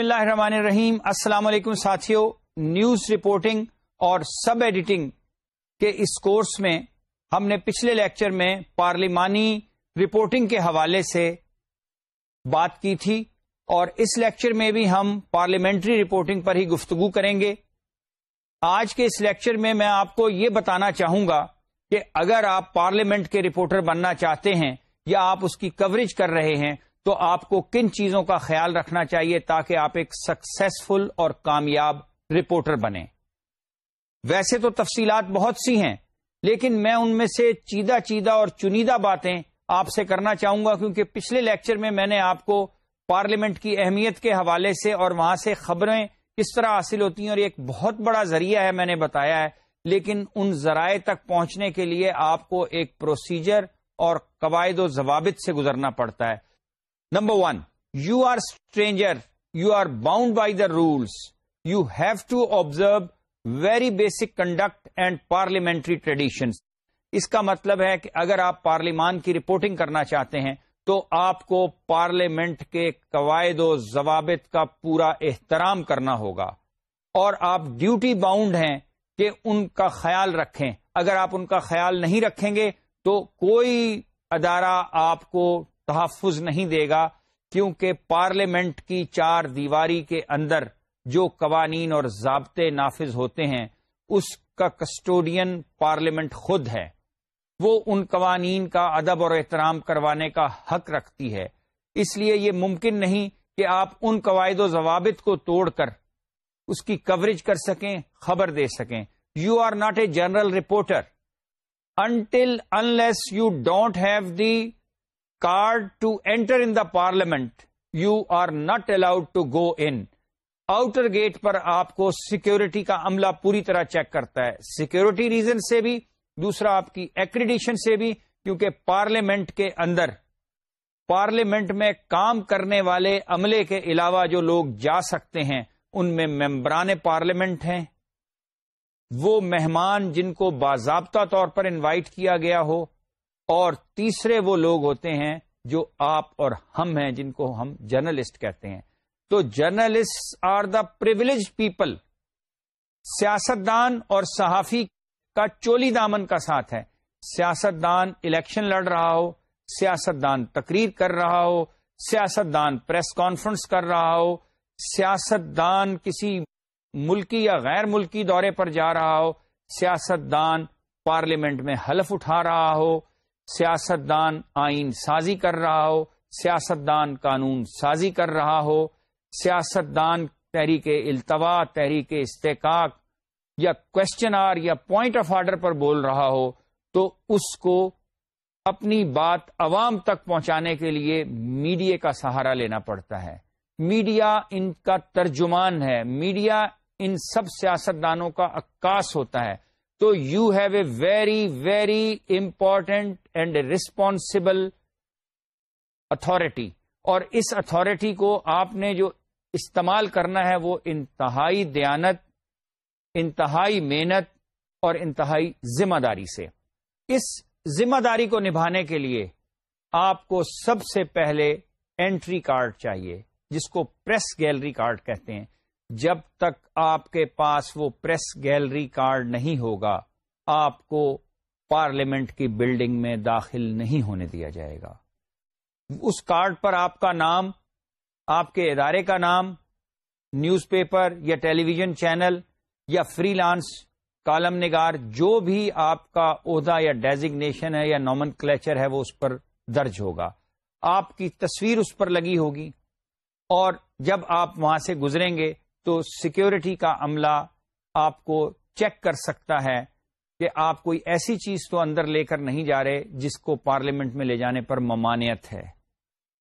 بسم اللہ الرحمن الرحیم السلام علیکم ساتھیو نیوز رپورٹنگ اور سب ایڈیٹنگ کے اس کورس میں ہم نے پچھلے لیکچر میں پارلیمانی رپورٹنگ کے حوالے سے بات کی تھی اور اس لیکچر میں بھی ہم پارلیمنٹری رپورٹنگ پر ہی گفتگو کریں گے آج کے اس لیکچر میں میں آپ کو یہ بتانا چاہوں گا کہ اگر آپ پارلیمنٹ کے رپورٹر بننا چاہتے ہیں یا آپ اس کی کوریج کر رہے ہیں تو آپ کو کن چیزوں کا خیال رکھنا چاہیے تاکہ آپ ایک سکسیسفل اور کامیاب رپورٹر بنیں ویسے تو تفصیلات بہت سی ہیں لیکن میں ان میں سے چیدہ چیدہ اور چنیدہ باتیں آپ سے کرنا چاہوں گا کیونکہ پچھلے لیکچر میں میں نے آپ کو پارلیمنٹ کی اہمیت کے حوالے سے اور وہاں سے خبریں کس طرح حاصل ہوتی ہیں اور ایک بہت بڑا ذریعہ ہے میں نے بتایا ہے لیکن ان ذرائع تک پہنچنے کے لیے آپ کو ایک پروسیجر اور قواعد و ضوابط سے گزرنا پڑتا ہے number one you are stranger you are bound by the rules you have to observe very basic conduct and parliamentary tradition اس کا مطلب ہے کہ اگر آپ پارلیمان کی رپورٹنگ کرنا چاہتے ہیں تو آپ کو پارلیمنٹ کے قواعد و ضوابط کا پورا احترام کرنا ہوگا اور آپ ڈیوٹی باؤنڈ ہیں کہ ان کا خیال رکھیں اگر آپ ان کا خیال نہیں رکھیں گے تو کوئی ادارہ آپ کو تحفظ نہیں دے گا کیونکہ پارلیمنٹ کی چار دیواری کے اندر جو قوانین اور ضابطے نافذ ہوتے ہیں اس کا کسٹوڈین پارلیمنٹ خود ہے وہ ان قوانین کا ادب اور احترام کروانے کا حق رکھتی ہے اس لیے یہ ممکن نہیں کہ آپ ان قواعد و ضوابط کو توڑ کر اس کی کوریج کر سکیں خبر دے سکیں you are not a general reporter until unless you don't have the card to enter in the parliament you are not allowed to go in outer gate پر آپ کو سیکورٹی کا عملہ پوری طرح چیک کرتا ہے سیکورٹی ریزن سے بھی دوسرا آپ کی ایکریڈیشن سے بھی کیونکہ پارلیمنٹ کے اندر پارلیمنٹ میں کام کرنے والے عملے کے علاوہ جو لوگ جا سکتے ہیں ان میں ممبران پارلیمنٹ ہیں وہ مہمان جن کو باضابطہ طور پر انوائٹ کیا گیا ہو اور تیسرے وہ لوگ ہوتے ہیں جو آپ اور ہم ہیں جن کو ہم جرنلسٹ کہتے ہیں تو journalist are the privilege people سیاست دان اور صحافی کا چولی دامن کا ساتھ ہے سیاستدان الیکشن لڑ رہا ہو سیاست دان تقریر کر رہا ہو سیاست دان پریس کانفرنس کر رہا ہو سیاست دان کسی ملکی یا غیر ملکی دورے پر جا رہا ہو سیاست دان پارلیمنٹ میں حلف اٹھا رہا ہو سیاست دان سازی کر رہا ہو سیاست دان قانون سازی کر رہا ہو سیاستدان تحریک التوا تحریک استحقاق یا کوشچن آر یا پوائنٹ آف آرڈر پر بول رہا ہو تو اس کو اپنی بات عوام تک پہنچانے کے لیے میڈیا کا سہارا لینا پڑتا ہے میڈیا ان کا ترجمان ہے میڈیا ان سب سیاست دانوں کا عکاس ہوتا ہے تو you have a very very important and responsible authority اور اس اتارٹی کو آپ نے جو استعمال کرنا ہے وہ انتہائی دیانت انتہائی محنت اور انتہائی ذمہ داری سے اس ذمہ داری کو نبھانے کے لیے آپ کو سب سے پہلے انٹری کارڈ چاہیے جس کو پریس گیلری کارڈ کہتے ہیں جب تک آپ کے پاس وہ پریس گیلری کارڈ نہیں ہوگا آپ کو پارلیمنٹ کی بلڈنگ میں داخل نہیں ہونے دیا جائے گا اس کارڈ پر آپ کا نام آپ کے ادارے کا نام نیوز پیپر یا ٹیلی ویژن چینل یا فری لانس کالم نگار جو بھی آپ کا عہدہ یا ڈیزگنیشن ہے یا نامن کلیچر ہے وہ اس پر درج ہوگا آپ کی تصویر اس پر لگی ہوگی اور جب آپ وہاں سے گزریں گے تو سیکیورٹی کا عملہ آپ کو چیک کر سکتا ہے کہ آپ کوئی ایسی چیز تو اندر لے کر نہیں جا رہے جس کو پارلیمنٹ میں لے جانے پر ممانعت ہے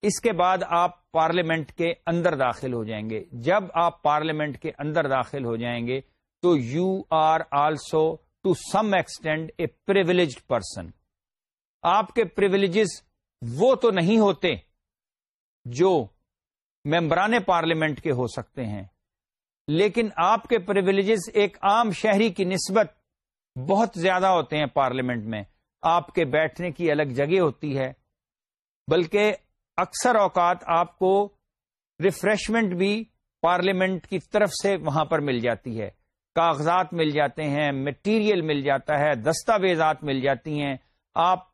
اس کے بعد آپ پارلیمنٹ کے اندر داخل ہو جائیں گے جب آپ پارلیمنٹ کے اندر داخل ہو جائیں گے تو you are also to some extent a privileged person آپ کے پرولیجز وہ تو نہیں ہوتے جو ممبران پارلیمنٹ کے ہو سکتے ہیں لیکن آپ کے پرولیجز ایک عام شہری کی نسبت بہت زیادہ ہوتے ہیں پارلیمنٹ میں آپ کے بیٹھنے کی الگ جگہ ہوتی ہے بلکہ اکثر اوقات آپ کو ریفریشمنٹ بھی پارلیمنٹ کی طرف سے وہاں پر مل جاتی ہے کاغذات مل جاتے ہیں مٹیریل مل جاتا ہے دستاویزات مل جاتی ہیں آپ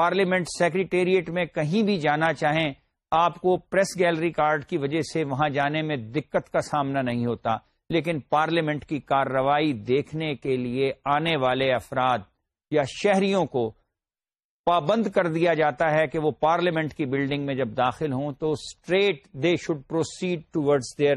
پارلیمنٹ سیکریٹریٹ میں کہیں بھی جانا چاہیں آپ کو پریس گیلری کارڈ کی وجہ سے وہاں جانے میں دقت کا سامنا نہیں ہوتا لیکن پارلیمنٹ کی کارروائی دیکھنے کے لیے آنے والے افراد یا شہریوں کو پابند کر دیا جاتا ہے کہ وہ پارلیمنٹ کی بلڈنگ میں جب داخل ہوں تو straight they should proceed towards their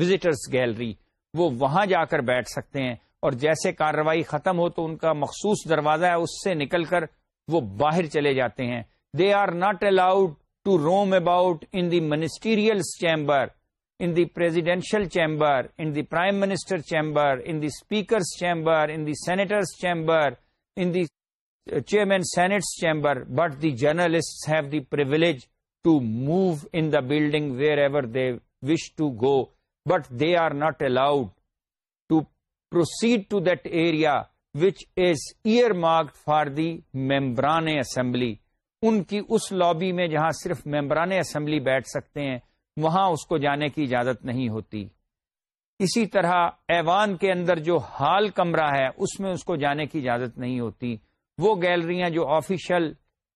visitors gallery وہ وہاں جا کر بیٹھ سکتے ہیں اور جیسے کارروائی ختم ہو تو ان کا مخصوص دروازہ ہے اس سے نکل کر وہ باہر چلے جاتے ہیں they are not allowed to roam about in the ministerial chamber, in the presidential chamber, in the prime minister's chamber, in the speaker's chamber, in the senator's chamber, in the uh, chairman senate's chamber, but the journalists have the privilege to move in the building wherever they wish to go, but they are not allowed to proceed to that area which is earmarked for the membrane assembly. ان کی اس lobby میں جہاں صرف ممبران assembly بیٹھ سکتے ہیں وہاں اس کو جانے کی اجازت نہیں ہوتی اسی طرح ایوان کے اندر جو ہال کمرہ ہے اس میں اس کو جانے کی اجازت نہیں ہوتی وہ گیلریاں جو آفیشل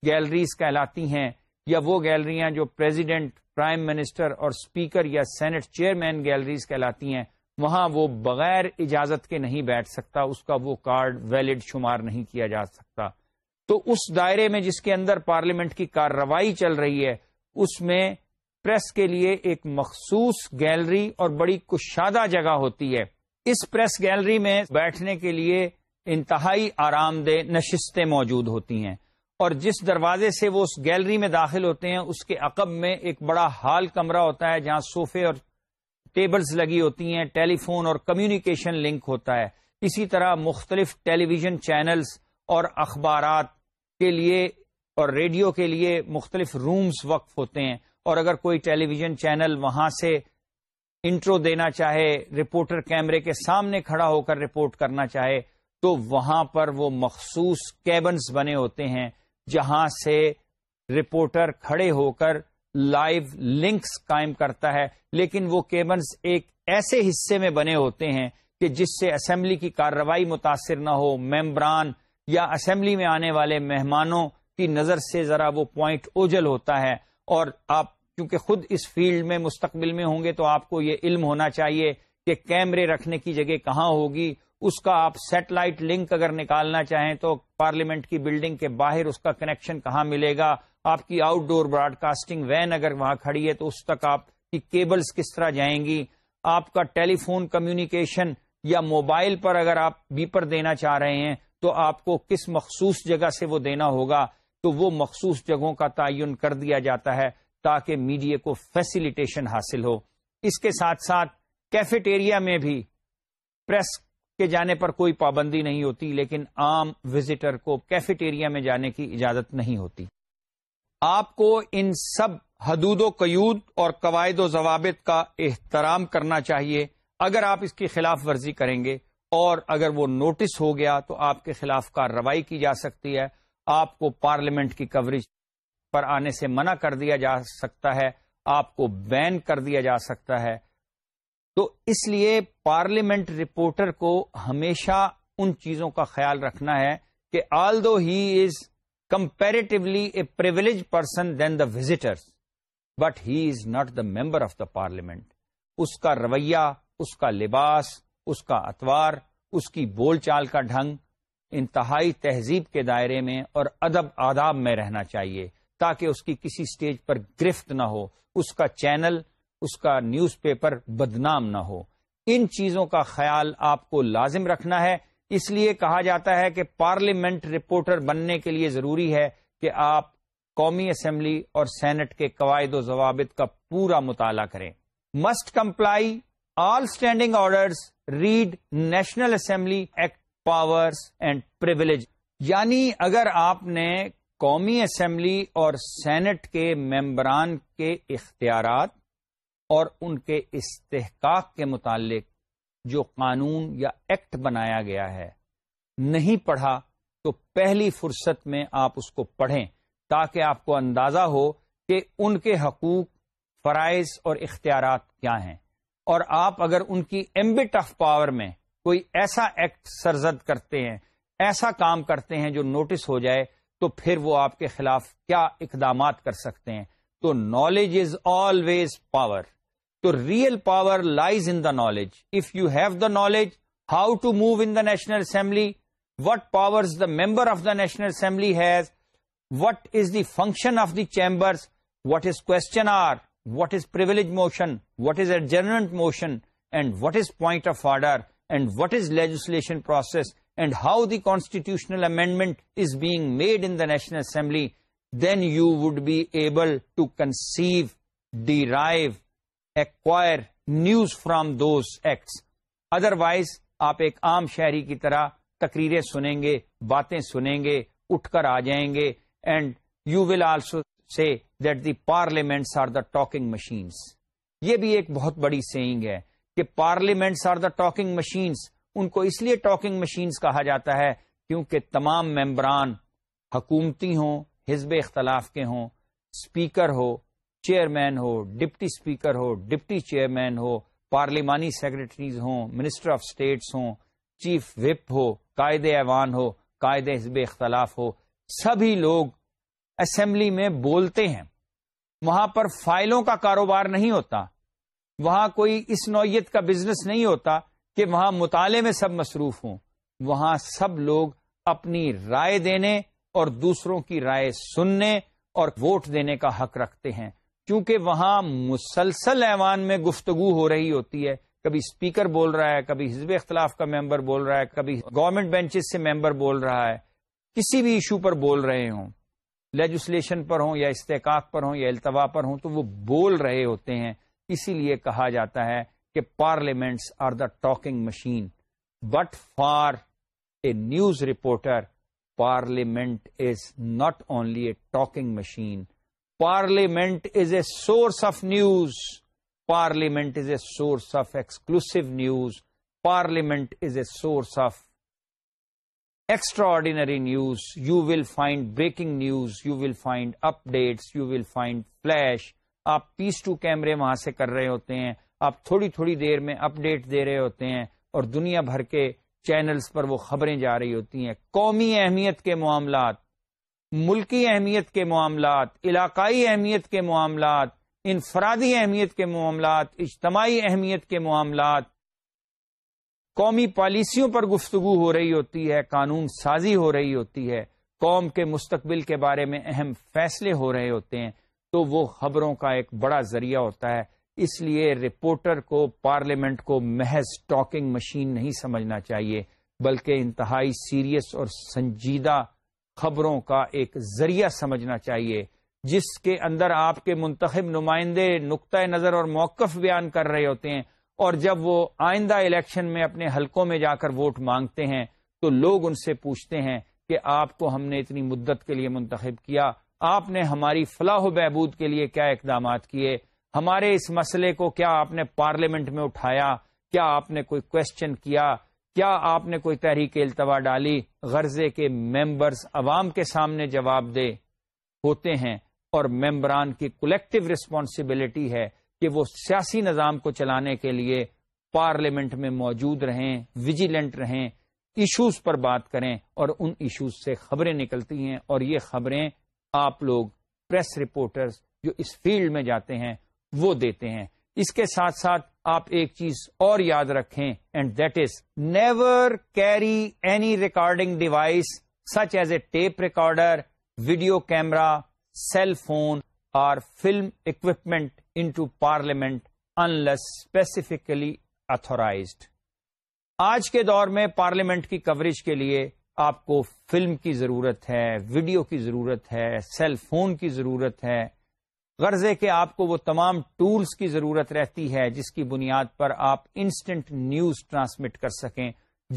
گیلریز کہلاتی ہیں یا وہ گیلریاں جو پریزیڈنٹ پرائم منسٹر اور اسپیکر یا سینٹ چیئرمین گیلریز کہلاتی ہیں وہاں وہ بغیر اجازت کے نہیں بیٹھ سکتا اس کا وہ کارڈ ویلڈ شمار نہیں کیا جا سکتا تو اس دائرے میں جس کے اندر پارلیمنٹ کی کارروائی چل رہی ہے اس میں پریس کے لیے ایک مخصوص گیلری اور بڑی کشادہ جگہ ہوتی ہے اس پریس گیلری میں بیٹھنے کے لیے انتہائی آرام دہ نشستیں موجود ہوتی ہیں اور جس دروازے سے وہ اس گیلری میں داخل ہوتے ہیں اس کے عقب میں ایک بڑا ہال کمرہ ہوتا ہے جہاں صوفے اور ٹیبلز لگی ہوتی ہیں ٹیلی فون اور کمیونیکیشن لنک ہوتا ہے اسی طرح مختلف ٹیلی ویژن چینلز اور اخبارات کے لیے اور ریڈیو کے لیے مختلف رومز وقف ہوتے ہیں اور اگر کوئی ٹیلی ویژن چینل وہاں سے انٹرو دینا چاہے رپورٹر کیمرے کے سامنے کھڑا ہو کر رپورٹ کرنا چاہے تو وہاں پر وہ مخصوص کیبنز بنے ہوتے ہیں جہاں سے رپورٹر کھڑے ہو کر لائیو لنکس قائم کرتا ہے لیکن وہ کیبنز ایک ایسے حصے میں بنے ہوتے ہیں کہ جس سے اسمبلی کی کارروائی متاثر نہ ہو ممبران یا اسمبلی میں آنے والے مہمانوں کی نظر سے ذرا وہ پوائنٹ اوجل ہوتا ہے اور آپ کیونکہ خود اس فیلڈ میں مستقبل میں ہوں گے تو آپ کو یہ علم ہونا چاہیے کہ کیمرے رکھنے کی جگہ کہاں ہوگی اس کا آپ سیٹلائٹ لنک اگر نکالنا چاہیں تو پارلیمنٹ کی بلڈنگ کے باہر اس کا کنیکشن کہاں ملے گا آپ کی outdoor broadcasting van اگر وہاں کھڑی ہے تو اس تک آپ کی کیبلز کس طرح جائیں گی آپ کا ٹیلی فون کمیونیکیشن یا موبائل پر اگر آپ بیپر دینا چاہ رہے ہیں تو آپ کو کس مخصوص جگہ سے وہ دینا ہوگا تو وہ مخصوص جگہوں کا تعین کر دیا جاتا ہے تاکہ میڈیا کو فیسیلیٹیشن حاصل ہو اس کے ساتھ ساتھ کیفیٹیریا میں بھی پریس کے جانے پر کوئی پابندی نہیں ہوتی لیکن عام وزٹر کو کیفیٹیریا میں جانے کی اجازت نہیں ہوتی آپ کو ان سب حدود و قیود اور قواعد و ضوابط کا احترام کرنا چاہیے اگر آپ اس کی خلاف ورزی کریں گے اور اگر وہ نوٹس ہو گیا تو آپ کے خلاف کارروائی کی جا سکتی ہے آپ کو پارلیمنٹ کی کوریج پر آنے سے منع کر دیا جا سکتا ہے آپ کو بین کر دیا جا سکتا ہے تو اس لیے پارلیمنٹ رپورٹر کو ہمیشہ ان چیزوں کا خیال رکھنا ہے کہ although he is comparatively a privilege person than the visitor but he is not the member of the parliament اس کا رویہ اس کا لباس اس کا اتوار اس کی بول چال کا ڈھنگ انتہائی تہذیب کے دائرے میں اور ادب آداب میں رہنا چاہیے تاکہ اس کی کسی سٹیج پر گرفت نہ ہو اس کا چینل اس کا نیوز پیپر بدنام نہ ہو ان چیزوں کا خیال آپ کو لازم رکھنا ہے اس لیے کہا جاتا ہے کہ پارلیمنٹ رپورٹر بننے کے لیے ضروری ہے کہ آپ قومی اسمبلی اور سینٹ کے قواعد و ضوابط کا پورا مطالعہ کریں must comply all standing orders read national assembly act power and privilege یعنی اگر آپ نے قومی اسمبلی اور سینٹ کے ممبران کے اختیارات اور ان کے استحقاق کے متعلق جو قانون یا ایکٹ بنایا گیا ہے نہیں پڑھا تو پہلی فرصت میں آپ اس کو پڑھیں تاکہ آپ کو اندازہ ہو کہ ان کے حقوق فرائض اور اختیارات کیا ہیں اور آپ اگر ان کی ایمبٹ آف پاور میں کوئی ایسا ایکٹ سرزد کرتے ہیں ایسا کام کرتے ہیں جو نوٹس ہو جائے تو پھر وہ آپ کے خلاف کیا اقدامات کر سکتے ہیں تو نالج از آلویز پاور تو real power lies in the knowledge if you have the knowledge how to move in the national assembly what power the member of the national assembly has what is the function of the chambers what is question hour what is portion what is اے جر motion and what is point of order and what is legislation process and how the constitutional national assembly then you would be able derive acquire news from those acts otherwise آپ ایک عام شہری کی طرح تقریریں سنیں گے باتیں سنیں گے اٹھ کر آ جائیں گے and you will also say that the parliaments are the talking machines یہ بھی ایک بہت بڑی سینگ ہے کہ parliaments are the talking machines ان کو اس لیے ٹاکنگ مشینس کہا جاتا ہے کیونکہ تمام ممبران حکومتی ہوں حزب اختلاف کے ہوں اسپیکر ہو چیئرمین ہو ڈپٹی اسپیکر ہو ڈپٹی چیئرمین ہو پارلیمانی سیکرٹریز ہوں منسٹر آف اسٹیٹس ہوں چیف وپ ہو قائد ایوان ہو قائد حزب اختلاف ہو سبھی لوگ اسمبلی میں بولتے ہیں وہاں پر فائلوں کا کاروبار نہیں ہوتا وہاں کوئی اس نوعیت کا بزنس نہیں ہوتا کہ وہاں مطالعے میں سب مصروف ہوں وہاں سب لوگ اپنی رائے دینے اور دوسروں کی رائے سننے اور ووٹ دینے کا حق رکھتے ہیں کیونکہ وہاں مسلسل ایوان میں گفتگو ہو رہی ہوتی ہے کبھی اسپیکر بول رہا ہے کبھی حزب اختلاف کا ممبر بول رہا ہے کبھی گورنمنٹ بینچز سے ممبر بول رہا ہے کسی بھی ایشو پر بول رہے ہوں لیجسلیشن پر ہوں یا استحقاق پر ہوں یا التوا پر ہوں تو وہ بول رہے ہوتے ہیں اسی لیے کہا جاتا ہے کہ parliaments are the talking machine but for a news reporter parliament is not only a talking machine parliament is a source of news parliament is a source of exclusive news parliament is a source of extraordinary news you will find breaking news you will find updates you will find flash آپ پیس to کیمرے وہاں سے کر رہے ہوتے ہیں آپ تھوڑی تھوڑی دیر میں اپڈیٹ دے رہے ہوتے ہیں اور دنیا بھر کے چینلز پر وہ خبریں جا رہی ہوتی ہیں قومی اہمیت کے معاملات ملکی اہمیت کے معاملات علاقائی اہمیت کے معاملات انفرادی اہمیت کے معاملات اجتماعی اہمیت کے معاملات قومی پالیسیوں پر گفتگو ہو رہی ہوتی ہے قانون سازی ہو رہی ہوتی ہے قوم کے مستقبل کے بارے میں اہم فیصلے ہو رہے ہوتے ہیں تو وہ خبروں کا ایک بڑا ذریعہ ہوتا ہے اس لیے رپورٹر کو پارلیمنٹ کو محض ٹاکنگ مشین نہیں سمجھنا چاہیے بلکہ انتہائی سیریس اور سنجیدہ خبروں کا ایک ذریعہ سمجھنا چاہیے جس کے اندر آپ کے منتخب نمائندے نقطۂ نظر اور موقف بیان کر رہے ہوتے ہیں اور جب وہ آئندہ الیکشن میں اپنے حلقوں میں جا کر ووٹ مانگتے ہیں تو لوگ ان سے پوچھتے ہیں کہ آپ کو ہم نے اتنی مدت کے لیے منتخب کیا آپ نے ہماری فلاح و بہبود کے لیے کیا اقدامات کیے ہمارے اس مسئلے کو کیا آپ نے پارلیمنٹ میں اٹھایا کیا آپ نے کوئی کوشچن کیا کیا آپ نے کوئی تحریک التوا ڈالی غرضے کے ممبرز عوام کے سامنے جواب دے ہوتے ہیں اور ممبران کی کولیکٹو ریسپانسبلٹی ہے کہ وہ سیاسی نظام کو چلانے کے لیے پارلیمنٹ میں موجود رہیں ویجیلنٹ رہیں ایشوز پر بات کریں اور ان ایشوز سے خبریں نکلتی ہیں اور یہ خبریں آپ لوگ پریس رپورٹرز جو اس فیلڈ میں جاتے ہیں وہ دیتے ہیں اس کے ساتھ ساتھ آپ ایک چیز اور یاد رکھیں and that is never carry any recording device such as a tape recorder video camera cell phone film equipment into parliament in specifically authorised آج کے دور میں پارلیمنٹ کی کوریج کے لیے آپ کو فلم کی ضرورت ہے ویڈیو کی ضرورت ہے سیل فون کی ضرورت ہے غرض کے کہ آپ کو وہ تمام ٹولز کی ضرورت رہتی ہے جس کی بنیاد پر آپ انسٹنٹ نیوز ٹرانسمٹ کر سکیں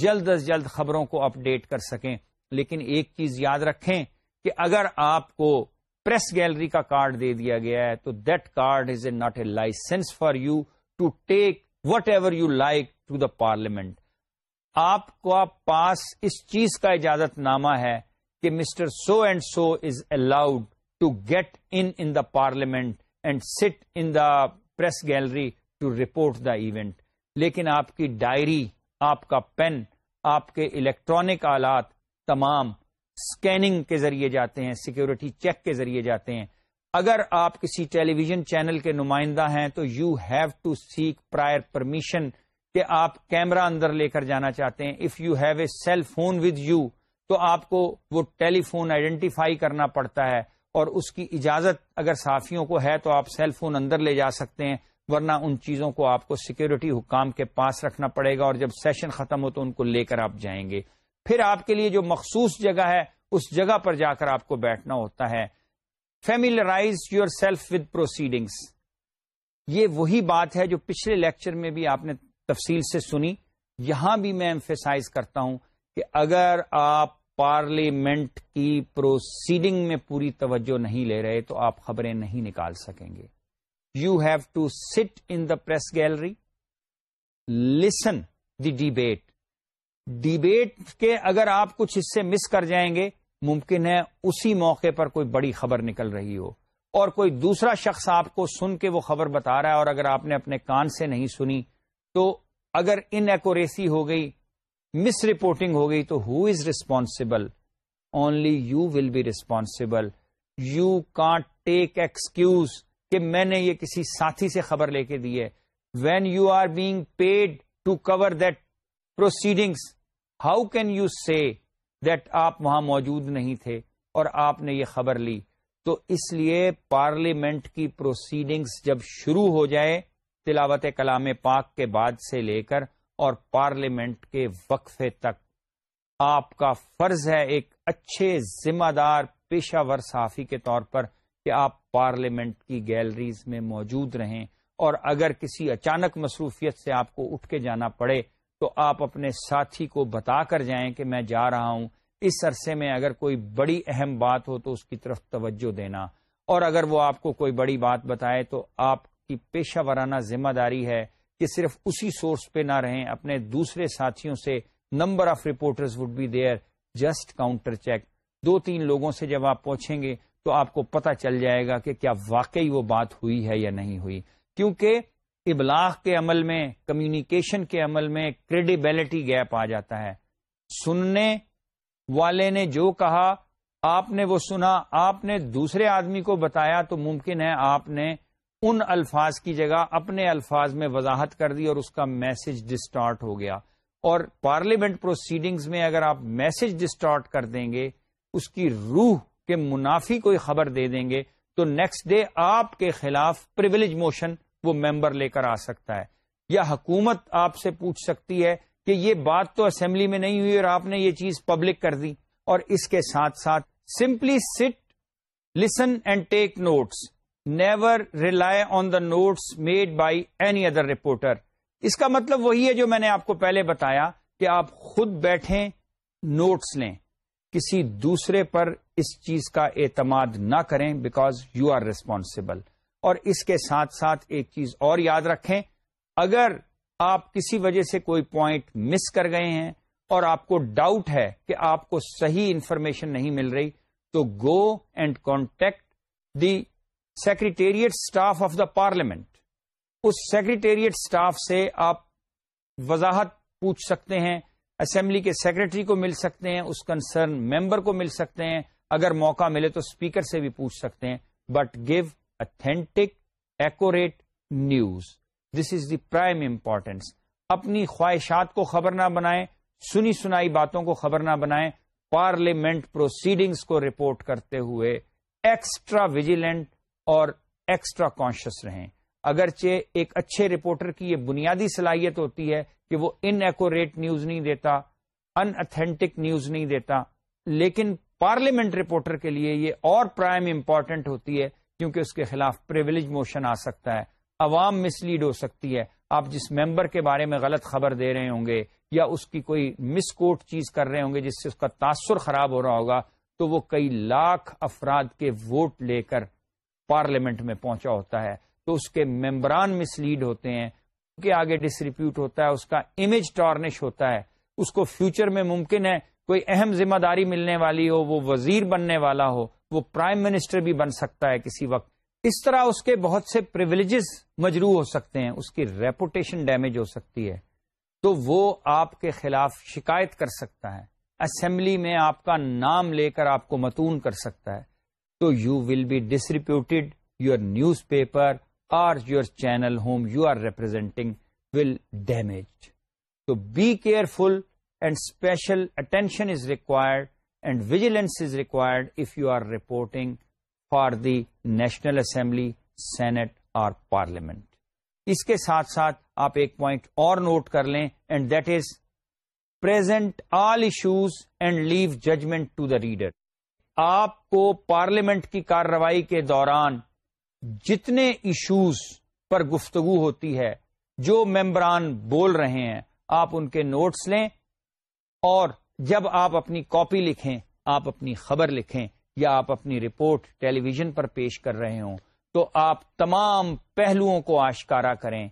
جلد از جلد خبروں کو اپڈیٹ کر سکیں لیکن ایک چیز یاد رکھیں کہ اگر آپ کو پریس گیلری کا کارڈ دے دیا گیا ہے تو that card is a not a licence for you to take whatever you like to the parliament آپ کو اجازت نامہ ہے کہ mister so and so is allowed to get in the parliament and sit in the press gallery to report the event لیکن آپ کی diary آپ کا پین آپ کے الیکٹرانک آلات تمام سکیننگ کے ذریعے جاتے ہیں سیکورٹی چیک کے ذریعے جاتے ہیں اگر آپ کسی ٹیلی ویژن چینل کے نمائندہ ہیں تو you have to seek prior permission کہ آپ کیمرہ اندر لے کر جانا چاہتے ہیں if you have a cell phone with you تو آپ کو وہ ٹیلی فون آئیڈینٹیفائی کرنا پڑتا ہے اور اس کی اجازت اگر صحافیوں کو ہے تو آپ سیل فون اندر لے جا سکتے ہیں ورنہ ان چیزوں کو آپ کو سیکورٹی حکام کے پاس رکھنا پڑے گا اور جب سیشن ختم ہو تو ان کو لے کر آپ جائیں گے پھر آپ کے لیے جو مخصوص جگہ ہے اس جگہ پر جا کر آپ کو بیٹھنا ہوتا ہے familiarise yourself with proceedings یہ وہی بات ہے جو پچھلے لیکچر میں بھی آپ نے تفصیل سے سنی یہاں بھی میں امفیسائز کرتا ہوں کہ اگر آپ پارلیمنٹ کی پروسیڈنگ میں پوری توجہ نہیں لے رہے تو آپ خبریں نہیں نکال سکیں گے you have to sit in the press gallery listen the debate debate کے اگر آپ کچھ حصے مس کر جائیں گے ممکن ہے اسی موقع پر کوئی بڑی خبر نکل رہی ہو اور کوئی دوسرا شخص آپ کو سن کے وہ خبر بتا رہا ہے اور اگر آپ نے اپنے کان سے نہیں سنی تو اگر ان ایکوریسی ہو گئی مس رپورٹنگ ہو گئی تو who is responsible only you will be responsible you can't take excuse کہ میں نے یہ کسی ساتھی سے خبر لے کے دی ہے when you are being paid to cover that proceedings how can you see that آپ وہاں موجود نہیں تھے اور آپ نے یہ خبر لی تو اس لیے پارلیمنٹ کی پروسیڈنگز جب شروع ہو جائے تلاوت کلام پاک کے بعد سے لے کر اور پارلیمنٹ کے وقفے تک آپ کا فرض ہے ایک اچھے ذمہ دار پیشہ ور صحافی کے طور پر کہ آپ پارلیمنٹ کی گیلریز میں موجود رہیں اور اگر کسی اچانک مصروفیت سے آپ کو اٹھ کے جانا پڑے تو آپ اپنے ساتھی کو بتا کر جائیں کہ میں جا رہا ہوں اس عرصے میں اگر کوئی بڑی اہم بات ہو تو اس کی طرف توجہ دینا اور اگر وہ آپ کو کوئی بڑی بات بتائے تو آپ کی پیشہ ورانہ ذمہ داری ہے کہ صرف اسی سورس پہ نہ رہیں اپنے دوسرے ساتھیوں سے number of reporters would be there just counter check دو تین لوگوں سے جب آپ پہنچیں گے تو آپ کو پتہ چل جائے گا کہ کیا واقعی وہ بات ہوئی ہے یا نہیں ہوئی کیونکہ ابلاغ کے عمل میں کمیونیکیشن کے عمل میں کریڈیبلٹی گیپ آ جاتا ہے سننے والے نے جو کہا آپ نے وہ سنا آپ نے دوسرے آدمی کو بتایا تو ممکن ہے آپ نے ان الفاظ کی جگہ اپنے الفاظ میں وضاحت کر دی اور اس کا میسج ڈسٹارٹ ہو گیا اور پارلیمنٹ پروسیڈنگز میں اگر آپ میسج ڈسٹارٹ کر دیں گے اس کی روح کے منافی کوئی خبر دے دیں گے تو نیکسٹ ڈے آپ کے خلاف پرولیج موشن وہ ممبر لے کر آ سکتا ہے یا حکومت آپ سے پوچھ سکتی ہے کہ یہ بات تو اسمبلی میں نہیں ہوئی اور آپ نے یہ چیز پبلک کر دی اور اس کے ساتھ ساتھ simply sit listen and take notes never rely on the notes made by any other reporter اس کا مطلب وہی ہے جو میں نے آپ کو پہلے بتایا کہ آپ خود بیٹھیں نوٹس لیں کسی دوسرے پر اس چیز کا اعتماد نہ کریں بیکاز یو آر ریسپانسبل اور اس کے ساتھ ساتھ ایک چیز اور یاد رکھیں اگر آپ کسی وجہ سے کوئی پوائنٹ مس کر گئے ہیں اور آپ کو ڈاؤٹ ہے کہ آپ کو صحیح انفارمیشن نہیں مل رہی تو go and contact the secretariat staff of the parliament us secretariat staff سے آپ وضاحت پوچھ سکتے ہیں اسمبلی کے سیکرٹری کو مل سکتے ہیں اس کنسرن ممبر کو مل سکتے ہیں اگر موقع ملے تو اسپیکر سے بھی پوچھ سکتے ہیں but give authentic accurate news this is the prime importance اپنی خواہشات کو خبر نہ بنائیں سنی سنائی باتوں کو خبر نہ بنائیں پارلیمنٹ پروسیڈنگز کو رپورٹ کرتے ہوئے ایکسٹرا ویجیلنٹ اور ایکسٹرا کانشس رہیں اگرچہ ایک اچھے رپورٹر کی یہ بنیادی صلاحیت ہوتی ہے کہ وہ ان ایکوریٹ نیوز نہیں دیتا ان اتھینٹک نیوز نہیں دیتا لیکن پارلیمنٹ رپورٹر کے لیے یہ اور پرائم امپورٹنٹ ہوتی ہے کیونکہ اس کے خلاف پریولیج موشن آ سکتا ہے عوام مس لیڈ ہو سکتی ہے آپ جس ممبر کے بارے میں غلط خبر دے رہے ہوں گے یا اس کی کوئی مس کوٹ چیز کر رہے ہوں گے جس سے اس کا تاثر خراب ہو رہا ہوگا تو وہ کئی لاکھ افراد کے ووٹ لے کر پارلیمنٹ میں پہنچا ہوتا ہے تو اس کے ممبران مس لیڈ ہوتے ہیں آگے ڈسریپیوٹ ہوتا ہے اس کا امیج ٹارنش ہوتا ہے اس کو فیوچر میں ممکن ہے کوئی اہم ذمہ داری ملنے والی ہو وہ وزیر بننے والا ہو وہ پرائم منسٹر بھی بن سکتا ہے کسی وقت اس طرح اس کے بہت سے پرولیجز مجروح ہو سکتے ہیں اس کی ریپوٹیشن ڈیمیج ہو سکتی ہے تو وہ آپ کے خلاف شکایت کر سکتا ہے اسمبلی میں آپ کا نام لے کر آپ کو متون کر سکتا ہے تو you will be disreputed your newspaper or your channel whom you are representing will damage تو be careful and special attention is required is required if you are reporting for the national assembly senate اور parliament اس کے ساتھ ساتھ آپ ایک point اور note کر لیں and that is all issues and leave judgement to the reader آپ کو پارلیمنٹ کی کارروائی کے دوران جتنے ایشوز پر گفتگو ہوتی ہے جو ممبران بول رہے ہیں آپ ان کے نوٹس لیں اور جب آپ اپنی کاپی لکھیں آپ اپنی خبر لکھیں یا آپ اپنی رپورٹ ٹیلی ویژن پر پیش کر رہے ہوں تو آپ تمام پہلوؤں کو آشکارا کریں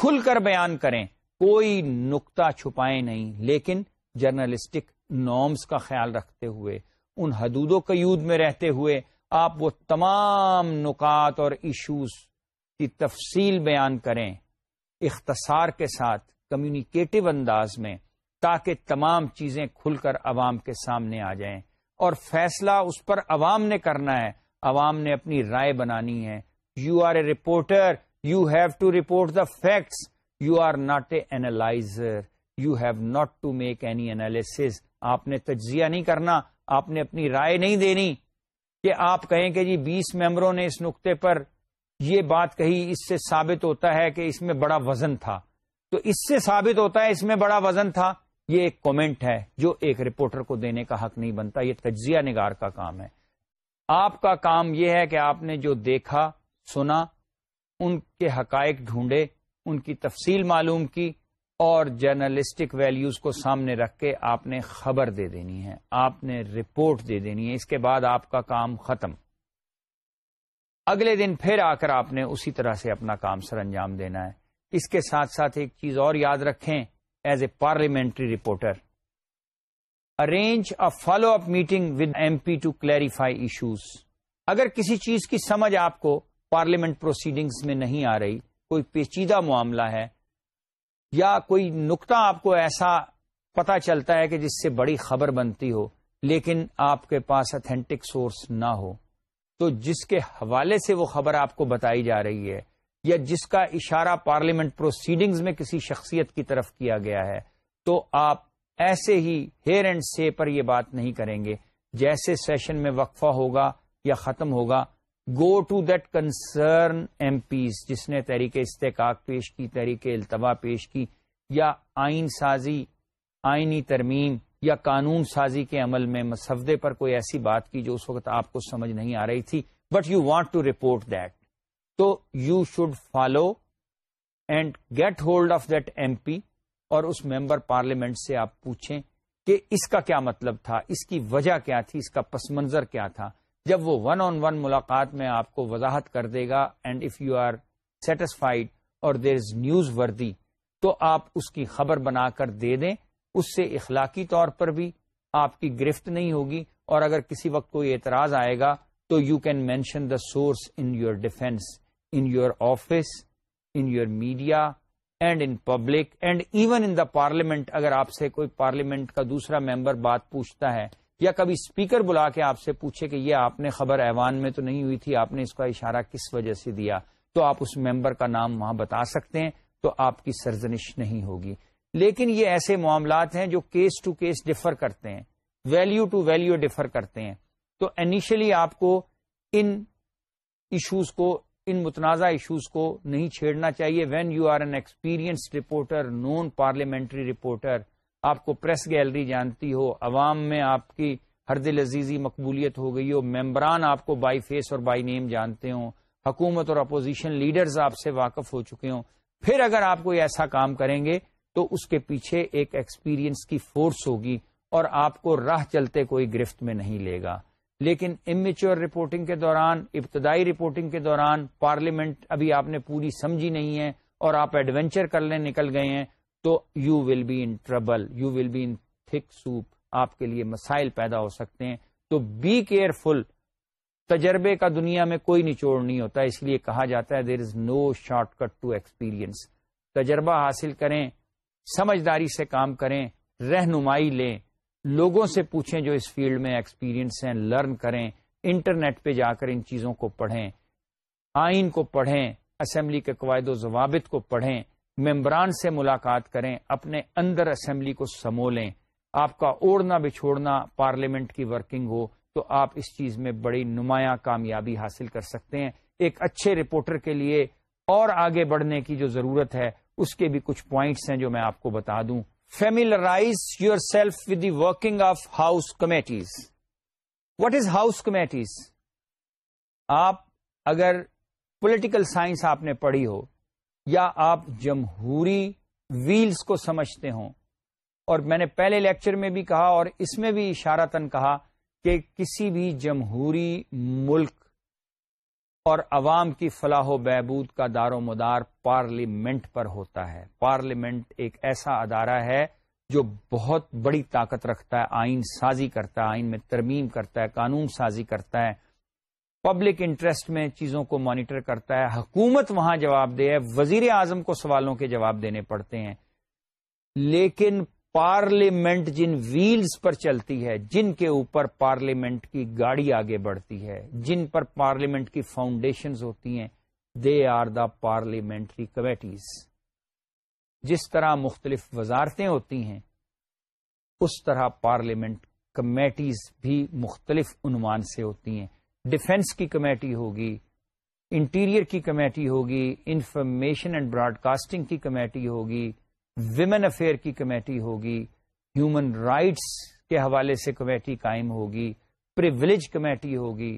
کھل کر بیان کریں کوئی نقطہ چھپائیں نہیں لیکن جرنلسٹک نارمس کا خیال رکھتے ہوئے ان حدود و قیود میں رہتے ہوئے آپ وہ تمام نکات اور ایشوز کی تفصیل بیان کریں اختصار کے ساتھ کمیونیکیٹو انداز میں تاکہ تمام چیزیں کھل کر عوام کے سامنے آ جائیں اور فیصلہ اس پر عوام نے کرنا ہے عوام نے اپنی رائے بنانی ہے you are a reporter you have to report the facts you are not a analyser you have not to make any analysis آپ نے تجزیہ نہیں کرنا آپ نے اپنی رائے نہیں دینی کہ آپ کہیں کہ جی بیس ممبروں نے اس نقطے پر یہ بات کہی اس سے ثابت ہوتا ہے کہ اس میں بڑا وزن تھا تو اس سے ثابت ہوتا ہے اس میں بڑا وزن تھا یہ ایک کومنٹ ہے جو ایک رپورٹر کو دینے کا حق نہیں بنتا یہ تجزیہ نگار کا کام ہے آپ کا کام یہ ہے کہ آپ نے جو دیکھا سنا ان کے حقائق ڈھونڈے ان کی تفصیل معلوم کی اور جرنلسٹک ویلیوز کو سامنے رکھ کے آپ نے خبر دے دینی ہے آپ نے رپورٹ دے دینی ہے اس کے بعد آپ کا کام ختم اگلے دن پھر آ کر آپ نے اسی طرح سے اپنا کام سر انجام دینا ہے اس کے ساتھ ساتھ ایک چیز اور یاد رکھیں as a parliamentary reporter arrange a follow up meeting with M P to clarify issues اگر کسی چیز کی سمجھ آپ کو پارلیمنٹ پروسیڈنگز میں نہیں آ رہی کوئی پیچیدہ معاملہ ہے یا کوئی نقطہ آپ کو ایسا پتا چلتا ہے کہ جس سے بڑی خبر بنتی ہو لیکن آپ کے پاس اتھینٹک سورس نہ ہو تو جس کے حوالے سے وہ خبر آپ کو بتائی جا رہی ہے یا جس کا اشارہ پارلیمنٹ پروسیڈنگز میں کسی شخصیت کی طرف کیا گیا ہے تو آپ ایسے ہی ہیئر اینڈ سے پر یہ بات نہیں کریں گے جیسے سیشن میں وقفہ ہوگا یا ختم ہوگا go to that concern M Ps جس نے تحریک استحقاق پیش کی تحریک التوا پیش کی یا آئین سازی آئینی ترمیم یا قانون سازی کے عمل میں مسودے پر کوئی ایسی بات کی جو اس وقت آپ کو سمجھ نہیں آ رہی تھی but you want to report that تو you should follow and get hold of that M P اور اس ممبر پارلیمنٹ سے آپ پوچھیں کہ اس کا کیا مطلب تھا اس کی وجہ کیا تھی اس کا پس منظر کیا تھا جب وہ ون آن ون ملاقات میں آپ کو وضاحت کر دے گا and if you are satisfied اور دیر از نیوز وردی تو آپ اس کی خبر بنا کر دے دیں اس سے اخلاقی طور پر بھی آپ کی گرفت نہیں ہوگی اور اگر کسی وقت کوئی اعتراض آئے گا تو you can mention the source in your defence in your office in your media and in public and even in the parliament اگر آپ سے کوئی پارلیمنٹ کا دوسرا ممبر بات پوچھتا ہے یا کبھی اسپیکر بلا کے آپ سے پوچھے کہ یہ آپ نے خبر ایوان میں تو نہیں ہوئی تھی آپ نے اس کا اشارہ کس وجہ سے دیا تو آپ اس ممبر کا نام وہاں بتا سکتے ہیں تو آپ کی سرزنش نہیں ہوگی لیکن یہ ایسے معاملات ہیں جو کیس ٹو کیس ڈفر کرتے ہیں ویلو ٹو ویلو ڈفر کرتے ہیں تو انیشلی آپ کو ان ایشوز کو ان متنازع ایشوز کو نہیں چھیڑنا چاہیے when you are an experience reporter non parliamentary reporter آپ کو پریس گیلری جانتی ہو عوام میں آپ کی ہر دل عزیزی مقبولیت ہو گئی ہو ممبران آپ کو بائی فیس اور بائی نیم جانتے ہوں حکومت اور اپوزیشن لیڈرز آپ سے واقف ہو چکے ہوں پھر اگر آپ کوئی ایسا کام کریں گے تو اس کے پیچھے ایک ایکسپیرئنس کی فورس ہوگی اور آپ کو راہ چلتے کوئی گرفت میں نہیں لے گا لیکن امیچور رپورٹنگ کے دوران ابتدائی رپورٹنگ کے دوران پارلیمنٹ ابھی آپ نے پوری سمجھی نہیں ہے اور آپ کر کرنے نکل گئے ہیں تو you will be in trouble you will be in thick soup آپ کے لیے مسائل پیدا ہو سکتے ہیں تو بی کیئر فل تجربے کا دنیا میں کوئی نچوڑ نہیں ہوتا اس لیے کہا جاتا ہے there is no shortcut to experience تجربہ حاصل کریں سمجھداری سے کام کریں رہنمائی لیں لوگوں سے پوچھیں جو اس فیلڈ میں ایکسپیرینس ہیں لرن کریں انٹرنیٹ پہ جا کر ان چیزوں کو پڑھیں آئین کو پڑھیں اسمبلی کے قواعد و ضوابط کو پڑھیں ممبران سے ملاقات کریں اپنے اندر اسمبلی کو سمولیں آپ کا اوڑھنا بچھوڑنا پارلیمنٹ کی ورکنگ ہو تو آپ اس چیز میں بڑی نمایاں کامیابی حاصل کر سکتے ہیں ایک اچھے رپورٹر کے لیے اور آگے بڑھنے کی جو ضرورت ہے اس کے بھی کچھ پوائنٹس ہیں جو میں آپ کو بتا دوں familiarise yourself with the working of house committees what is house committees آپ اگر پولیٹیکل سائنس آپ نے پڑھی ہو یا آپ جمہوری ویلز کو سمجھتے ہوں اور میں نے پہلے لیکچر میں بھی کہا اور اس میں بھی اشاراتن کہا کہ کسی بھی جمہوری ملک اور عوام کی فلاح و بہبود کا دار و مدار پارلیمنٹ پر ہوتا ہے پارلیمنٹ ایک ایسا ادارہ ہے جو بہت بڑی طاقت رکھتا ہے آئین سازی کرتا ہے آئین میں ترمیم کرتا ہے قانون سازی کرتا ہے پبلک انٹرسٹ میں چیزوں کو مانیٹر کرتا ہے حکومت وہاں جواب دے ہے وزیر اعظم کو سوالوں کے جواب دینے پڑتے ہیں لیکن پارلیمنٹ جن ویلز پر چلتی ہے جن کے اوپر پارلیمنٹ کی گاڑی آگے بڑھتی ہے جن پر پارلیمنٹ کی فاؤنڈیشنز ہوتی ہیں they are the parliamentary committees جس طرح مختلف وزارتیں ہوتی ہیں اس طرح پارلیمنٹ کمیٹیز بھی مختلف عنوان سے ہوتی ہیں ڈیفنس کی کمیٹی ہوگی انٹیریئر کی کمیٹی ہوگی انفارمیشن اینڈ براڈ کاسٹنگ کی کمیٹی ہوگی ویمن افیئر کی کمیٹی ہوگی ہیومن رائٹس کے حوالے سے کمیٹی قائم ہوگی پریولیج کمیٹی ہوگی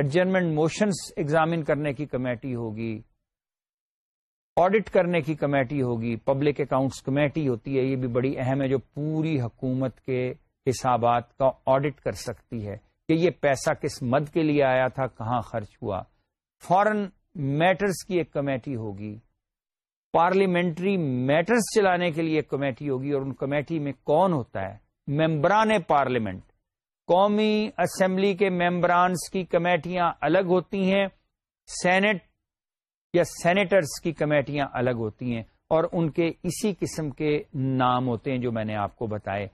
ایڈجنمنٹ موشنز ایگزامن کرنے کی کمیٹی ہوگی آڈٹ کرنے کی کمیٹی ہوگی پبلک اکاؤنٹس کمیٹی ہوتی ہے یہ بھی بڑی اہم ہے جو پوری حکومت کے حسابات کا آڈٹ کر سکتی ہے کہ یہ پیسہ کس مد کے لیے آیا تھا کہاں خرچ ہوا فورن میٹرز کی ایک کمیٹی ہوگی پارلیمنٹری میٹرز چلانے کے لیے ایک کمیٹی ہوگی اور ان کمیٹی میں کون ہوتا ہے ممبران پارلیمنٹ قومی اسمبلی کے ممبرانس کی کمیٹیاں الگ ہوتی ہیں سینٹ یا سینیٹرز کی کمیٹیاں الگ ہوتی ہیں اور ان کے اسی قسم کے نام ہوتے ہیں جو میں نے آپ کو بتائے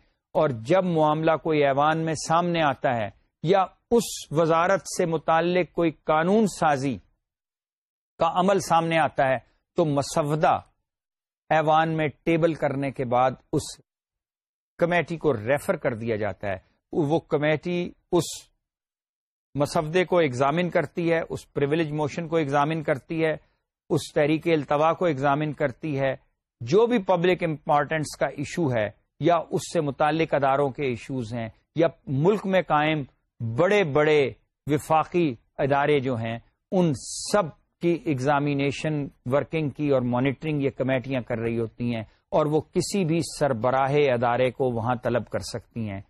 اور جب معاملہ کوئی ایوان میں سامنے آتا ہے یا اس وزارت سے متعلق کوئی قانون سازی کا عمل سامنے آتا ہے تو مسودہ ایوان میں ٹیبل کرنے کے بعد اس کمیٹی کو ریفر کر دیا جاتا ہے وہ کمیٹی اس مسودے کو ایگزامن کرتی ہے اس پرولیج موشن کو ایگزامن کرتی ہے اس تحریک التوا کو ایگزامن کرتی ہے جو بھی پبلک امپارٹینس کا ایشو ہے یا اس سے متعلق اداروں کے ایشوز ہیں یا ملک میں قائم بڑے بڑے وفاقی ادارے جو ہیں ان سب کی ایگزامینیشن ورکنگ کی اور مانیٹرنگ یہ کمیٹیاں کر رہی ہوتی ہیں اور وہ کسی بھی سربراہ ادارے کو وہاں طلب کر سکتی ہیں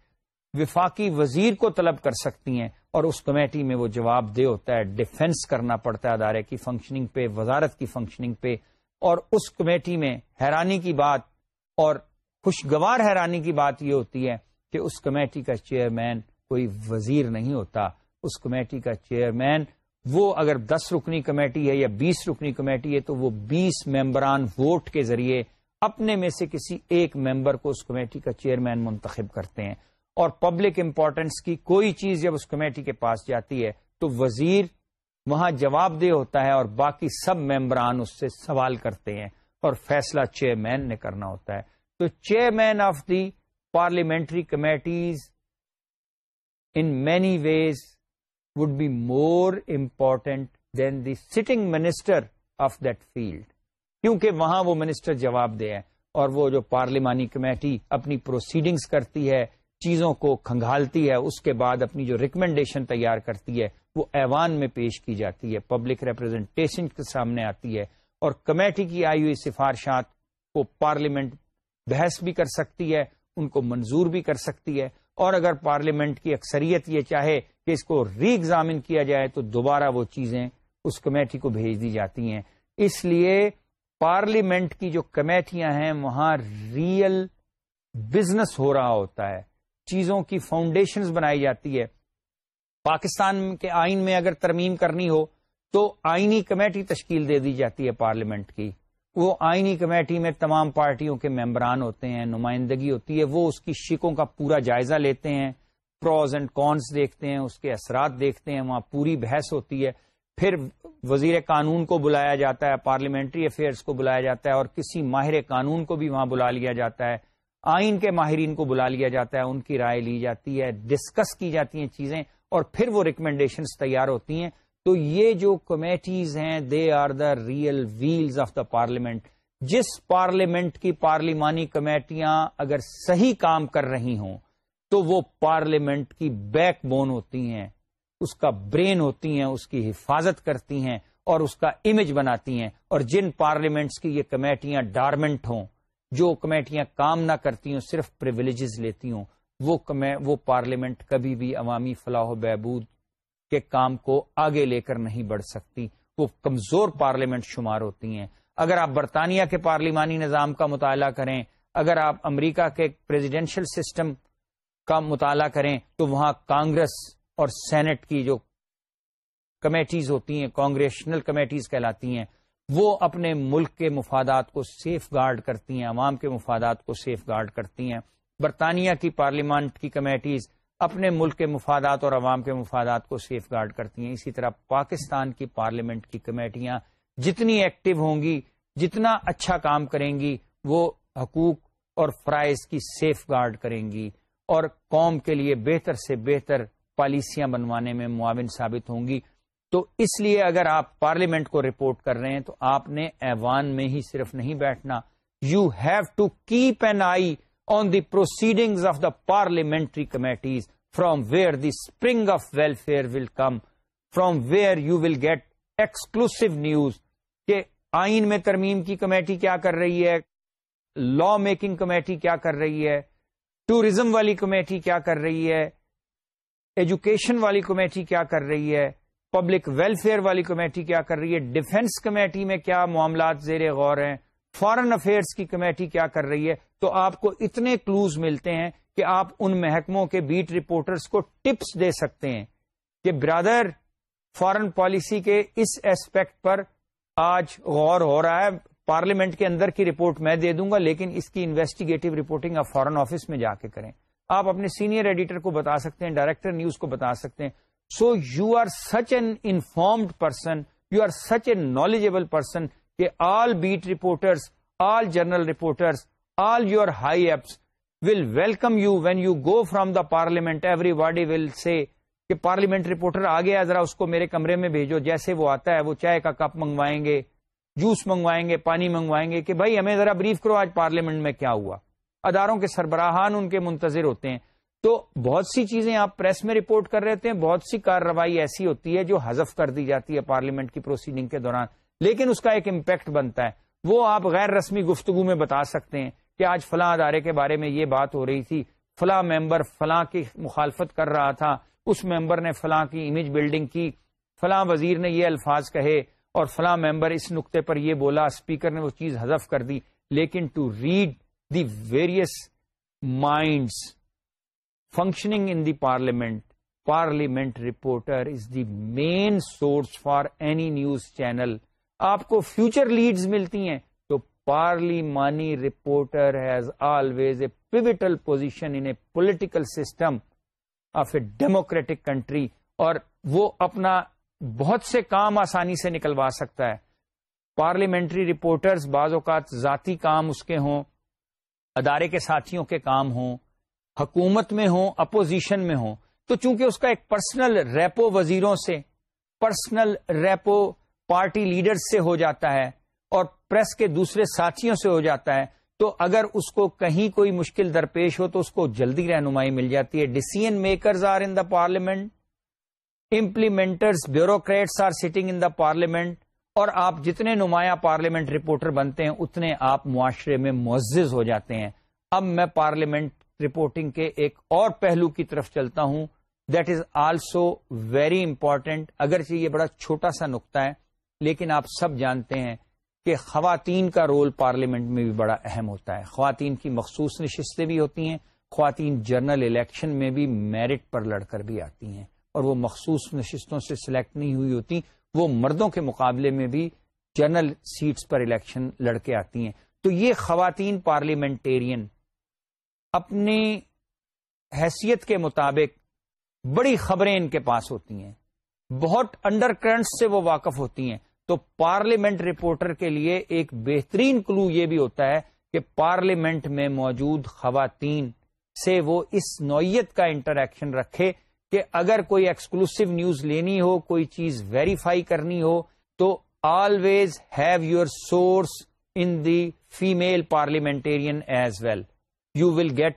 وفاقی وزیر کو طلب کر سکتی ہیں اور اس کمیٹی میں وہ جواب دے ہوتا ہے ڈیفنس کرنا پڑتا ہے ادارے کی فنکشننگ پہ وزارت کی فنکشننگ پہ اور اس کمیٹی میں حیرانی کی بات اور خوشگوار حیرانی کی بات یہ ہوتی ہے کہ اس کمیٹی کا چیئرمین کوئی وزیر نہیں ہوتا اس کمیٹی کا چیئرمین وہ اگر دس رکنی کمیٹی ہے یا بیس رکنی کمیٹی ہے تو وہ بیس ممبران ووٹ کے ذریعے اپنے میں سے کسی ایک ممبر کو اس کمیٹی کا چیئرمین منتخب کرتے ہیں اور پبلک امپورٹنس کی کوئی چیز جب اس کمیٹی کے پاس جاتی ہے تو وزیر وہاں جواب دہ ہوتا ہے اور باقی سب ممبران اس سے سوال کرتے ہیں اور فیصلہ چیئرمین نے کرنا ہوتا ہے تو chairman of the parliamentary committees in many ways would be more important than the sitting minister of that field کیونکہ وہاں وہ منسٹر جواب دے ہیں اور وہ جو پارلیمانی کمیٹی اپنی پروسیڈنگز کرتی ہے چیزوں کو کھنگالتی ہے اس کے بعد اپنی جو ریکمینڈیشن تیار کرتی ہے وہ ایوان میں پیش کی جاتی ہے پبلک ریپرزینٹیشن کے سامنے آتی ہے اور کمیٹی کی آئی ہوئی سفارشات کو پارلیمنٹ بحث بھی کر سکتی ہے ان کو منظور بھی کر سکتی ہے اور اگر پارلیمنٹ کی اکثریت یہ چاہے کہ اس کو ری ایگزامن کیا جائے تو دوبارہ وہ چیزیں اس کمیٹی کو بھیج دی جاتی ہیں اس لیے پارلیمنٹ کی جو کمیٹیاں ہیں وہاں ریئل بزنس ہو رہا ہوتا ہے چیزوں کی فاؤنڈیشنز بنائی جاتی ہے پاکستان کے آئین میں اگر ترمیم کرنی ہو تو آئینی کمیٹی تشکیل دے دی جاتی ہے پارلیمنٹ کی وہ آئینی کمیٹی میں تمام پارٹیوں کے ممبران ہوتے ہیں نمائندگی ہوتی ہے وہ اس کی شکوں کا پورا جائزہ لیتے ہیں پروز اینڈ کونس دیکھتے ہیں اس کے اثرات دیکھتے ہیں وہاں پوری بحث ہوتی ہے پھر وزیر قانون کو بلایا جاتا ہے پارلیمنٹری افیئرس کو بلایا جاتا ہے اور کسی ماہر قانون کو بھی وہاں بلا لیا جاتا ہے آئین کے ماہرین کو بلا لیا جاتا ہے ان کی رائے لی جاتی ہے ڈسکس کی جاتی ہیں چیزیں اور پھر وہ ریکمینڈیشنس تیار ہوتی ہیں تو یہ جو کمیٹیز ہیں they are the real wheels of the parliament جس پارلیمنٹ کی پارلیمانی کمیٹیاں اگر صحیح کام کر رہی ہوں تو وہ پارلیمنٹ کی بیک بون ہوتی ہیں اس کا برین ہوتی ہیں اس کی حفاظت کرتی ہیں اور اس کا امیج بناتی ہیں اور جن پارلیمنٹس کی یہ کمیٹیاں ڈارمنٹ ہوں جو کمیٹیاں کام نہ کرتی ہوں صرف پریولیجز لیتی ہوں وہ پارلیمنٹ کبھی بھی عوامی فلاح و بہبود کے کام کو آگے لے کر نہیں بڑھ سکتی وہ کمزور پارلیمنٹ شمار ہوتی ہیں اگر آپ برطانیہ کے پارلیمانی نظام کا مطالعہ کریں اگر آپ امریکہ کے پریزیڈینشل سسٹم کا مطالعہ کریں تو وہاں کانگریس اور سینٹ کی جو کمیٹیز ہوتی ہیں کانگریشنل کمیٹیز کہلاتی ہیں وہ اپنے ملک کے مفادات کو سیف گارڈ کرتی ہیں عوام کے مفادات کو سیف گارڈ کرتی ہیں برطانیہ کی پارلیمنٹ کی کمیٹیز اپنے ملک کے مفادات اور عوام کے مفادات کو سیف گارڈ کرتی ہیں اسی طرح پاکستان کی پارلیمنٹ کی کمیٹیاں جتنی ایکٹیو ہوں گی جتنا اچھا کام کریں گی وہ حقوق اور فرائض کی سیف گارڈ کریں گی اور قوم کے لیے بہتر سے بہتر پالیسیاں بنوانے میں معاون ثابت ہوں گی تو اس لیے اگر آپ پارلیمنٹ کو رپورٹ کر رہے ہیں تو آپ نے ایوان میں ہی صرف نہیں بیٹھنا you have to keep an eye on the proceedings of the parliamentary committees from where the spring of welfare will come from where you will get exclusive news آئین میں ترمیم کی کمیٹی کیا کر رہی ہے لا میکنگ کمیٹی کیا کر رہی ہے ٹوریزم والی کمیٹی کیا کر رہی ہے ایجوکیشن والی کمیٹی کیا کر رہی ہے پبلک ویلفیئر والی کمیٹی کیا کر رہی ہے ڈیفنس کمیٹی میں کیا معاملات زیر غور ہیں فارن افیئرس کی کمیٹی کیا کر رہی ہے تو آپ کو اتنے کلوز ملتے ہیں کہ آپ ان محکموں کے بیٹ رپورٹرز کو ٹپس دے سکتے ہیں کہ برادر فارن پالیسی کے اس ایسپیکٹ پر آج غور ہو رہا ہے پارلیمنٹ کے اندر کی رپورٹ میں دے دوں گا لیکن اس کی انویسٹیگیٹو رپورٹنگ آپ فارن آفس میں جا کے کریں آپ اپنے سینئر ایڈیٹر کو بتا سکتے ہیں ڈائریکٹر نیوز کو بتا سکتے ہیں so you are such an informed person you are such a knowledgeable person کہ all beat reporters all general reporters all your high ups will welcome you when you go from the parliament everybody will say کہ parliament reporter آ گیا ذرا اس کو میرے کمرے میں بھیجو جیسے وہ آتا ہے وہ چائے کا کپ منگوائیں گے جوس منگوائیں گے پانی منگوائیں گے کہ بھائی ہمیں ذرا بریف کرو آج پارلیمنٹ میں کیا ہوا اداروں کے سربراہان ان کے منتظر ہوتے ہیں تو بہت سی چیزیں آپ پریس میں رپورٹ کر رہے ہیں بہت سی کارروائی ایسی ہوتی ہے جو حذف کر دی جاتی ہے پارلیمنٹ کی پروسیڈنگ کے دوران لیکن اس کا ایک امپیکٹ بنتا ہے وہ آپ غیر رسمی گفتگو میں بتا سکتے ہیں کہ آج فلاں ادارے کے بارے میں یہ بات ہو رہی تھی فلاں ممبر فلاں کی مخالفت کر رہا تھا اس ممبر نے فلاں کی امیج بلڈنگ کی فلاں وزیر نے یہ الفاظ کہے اور فلاں ممبر اس نقطے پر یہ بولا اسپیکر نے وہ چیز حذف کر دی لیکن to read the various minds functioning in the parliament parliament reporter is the main source for any news channel آپ کو فیوچر لیڈز ملتی ہیں پارلیمانی reporter has always a pivotal position in a political system of a democratic country اور وہ اپنا بہت سے کام آسانی سے نکلوا سکتا ہے پارلیمنٹری رپورٹرز بعض اوقات ذاتی کام اس کے ہوں ادارے کے ساتھیوں کے کام ہوں حکومت میں ہوں اپوزیشن میں ہوں تو چونکہ اس کا ایک پرسنل ریپو وزیروں سے پرسنل ریپو پارٹی لیڈر سے ہو جاتا ہے اور پریس کے دوسرے ساتھیوں سے ہو جاتا ہے تو اگر اس کو کہیں کوئی مشکل درپیش ہو تو اس کو جلدی رہنمائی مل جاتی ہے decision makers are in the parliament implementers bureaucrats are sitting in the parliament اور آپ جتنے نمایاں پارلیمنٹ رپورٹر بنتے ہیں اتنے آپ معاشرے میں معزز ہو جاتے ہیں اب میں پارلیمنٹ رپورٹنگ کے ایک اور پہلو کی طرف چلتا ہوں that is also very important اگرچہ یہ بڑا چھوٹا سا نقطہ ہے لیکن آپ سب جانتے ہیں کہ خواتین کا رول پارلیمنٹ میں بھی بڑا اہم ہوتا ہے خواتین کی مخصوص نشستیں بھی ہوتی ہیں خواتین جنرل الیکشن میں بھی میرٹ پر لڑ کر بھی آتی ہیں اور وہ مخصوص نشستوں سے سلیکٹ نہیں ہوئی ہوتی وہ مردوں کے مقابلے میں بھی جنرل سیٹس پر الیکشن لڑ کے آتی ہیں تو یہ خواتین پارلیمنٹرین اپنی حیثیت کے مطابق بڑی خبریں ان کے پاس ہوتی ہیں بہت انڈر کرنٹ سے وہ واقف ہوتی ہیں تو پارلیمنٹ رپورٹر کے لیے ایک بہترین کلو یہ بھی ہوتا ہے کہ پارلیمنٹ میں موجود خواتین سے وہ اس نوعیت کا انٹریکشن رکھے کہ اگر کوئی ایکسکلوسو نیوز لینی ہو کوئی چیز ویریفائی کرنی ہو تو always have your source in the female parliamentarian as well you will get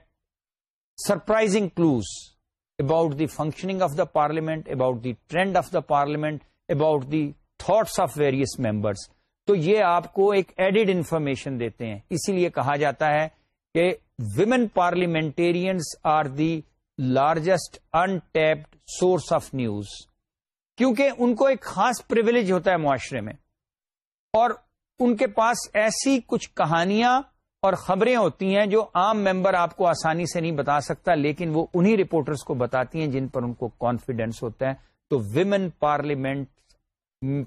surprising clues about the functioning of the parliament about the trend of the parliament about the thoughts of various members تو یہ آپ کو ایک added information دیتے ہیں اسی لیے کہا جاتا ہے کہ women parliamentarians are the largest untapped source of news کیونکہ ان کو ایک خاص پرولیج ہوتا ہے معاشرے میں اور ان کے پاس ایسی کچھ کہانیاں اور خبریں ہوتی ہیں جو عام ممبر آپ کو آسانی سے نہیں بتا سکتا لیکن وہ انہی رپورٹرس کو بتاتی ہیں جن پر ان کو کانفیڈینس ہوتا ہے تو women parliament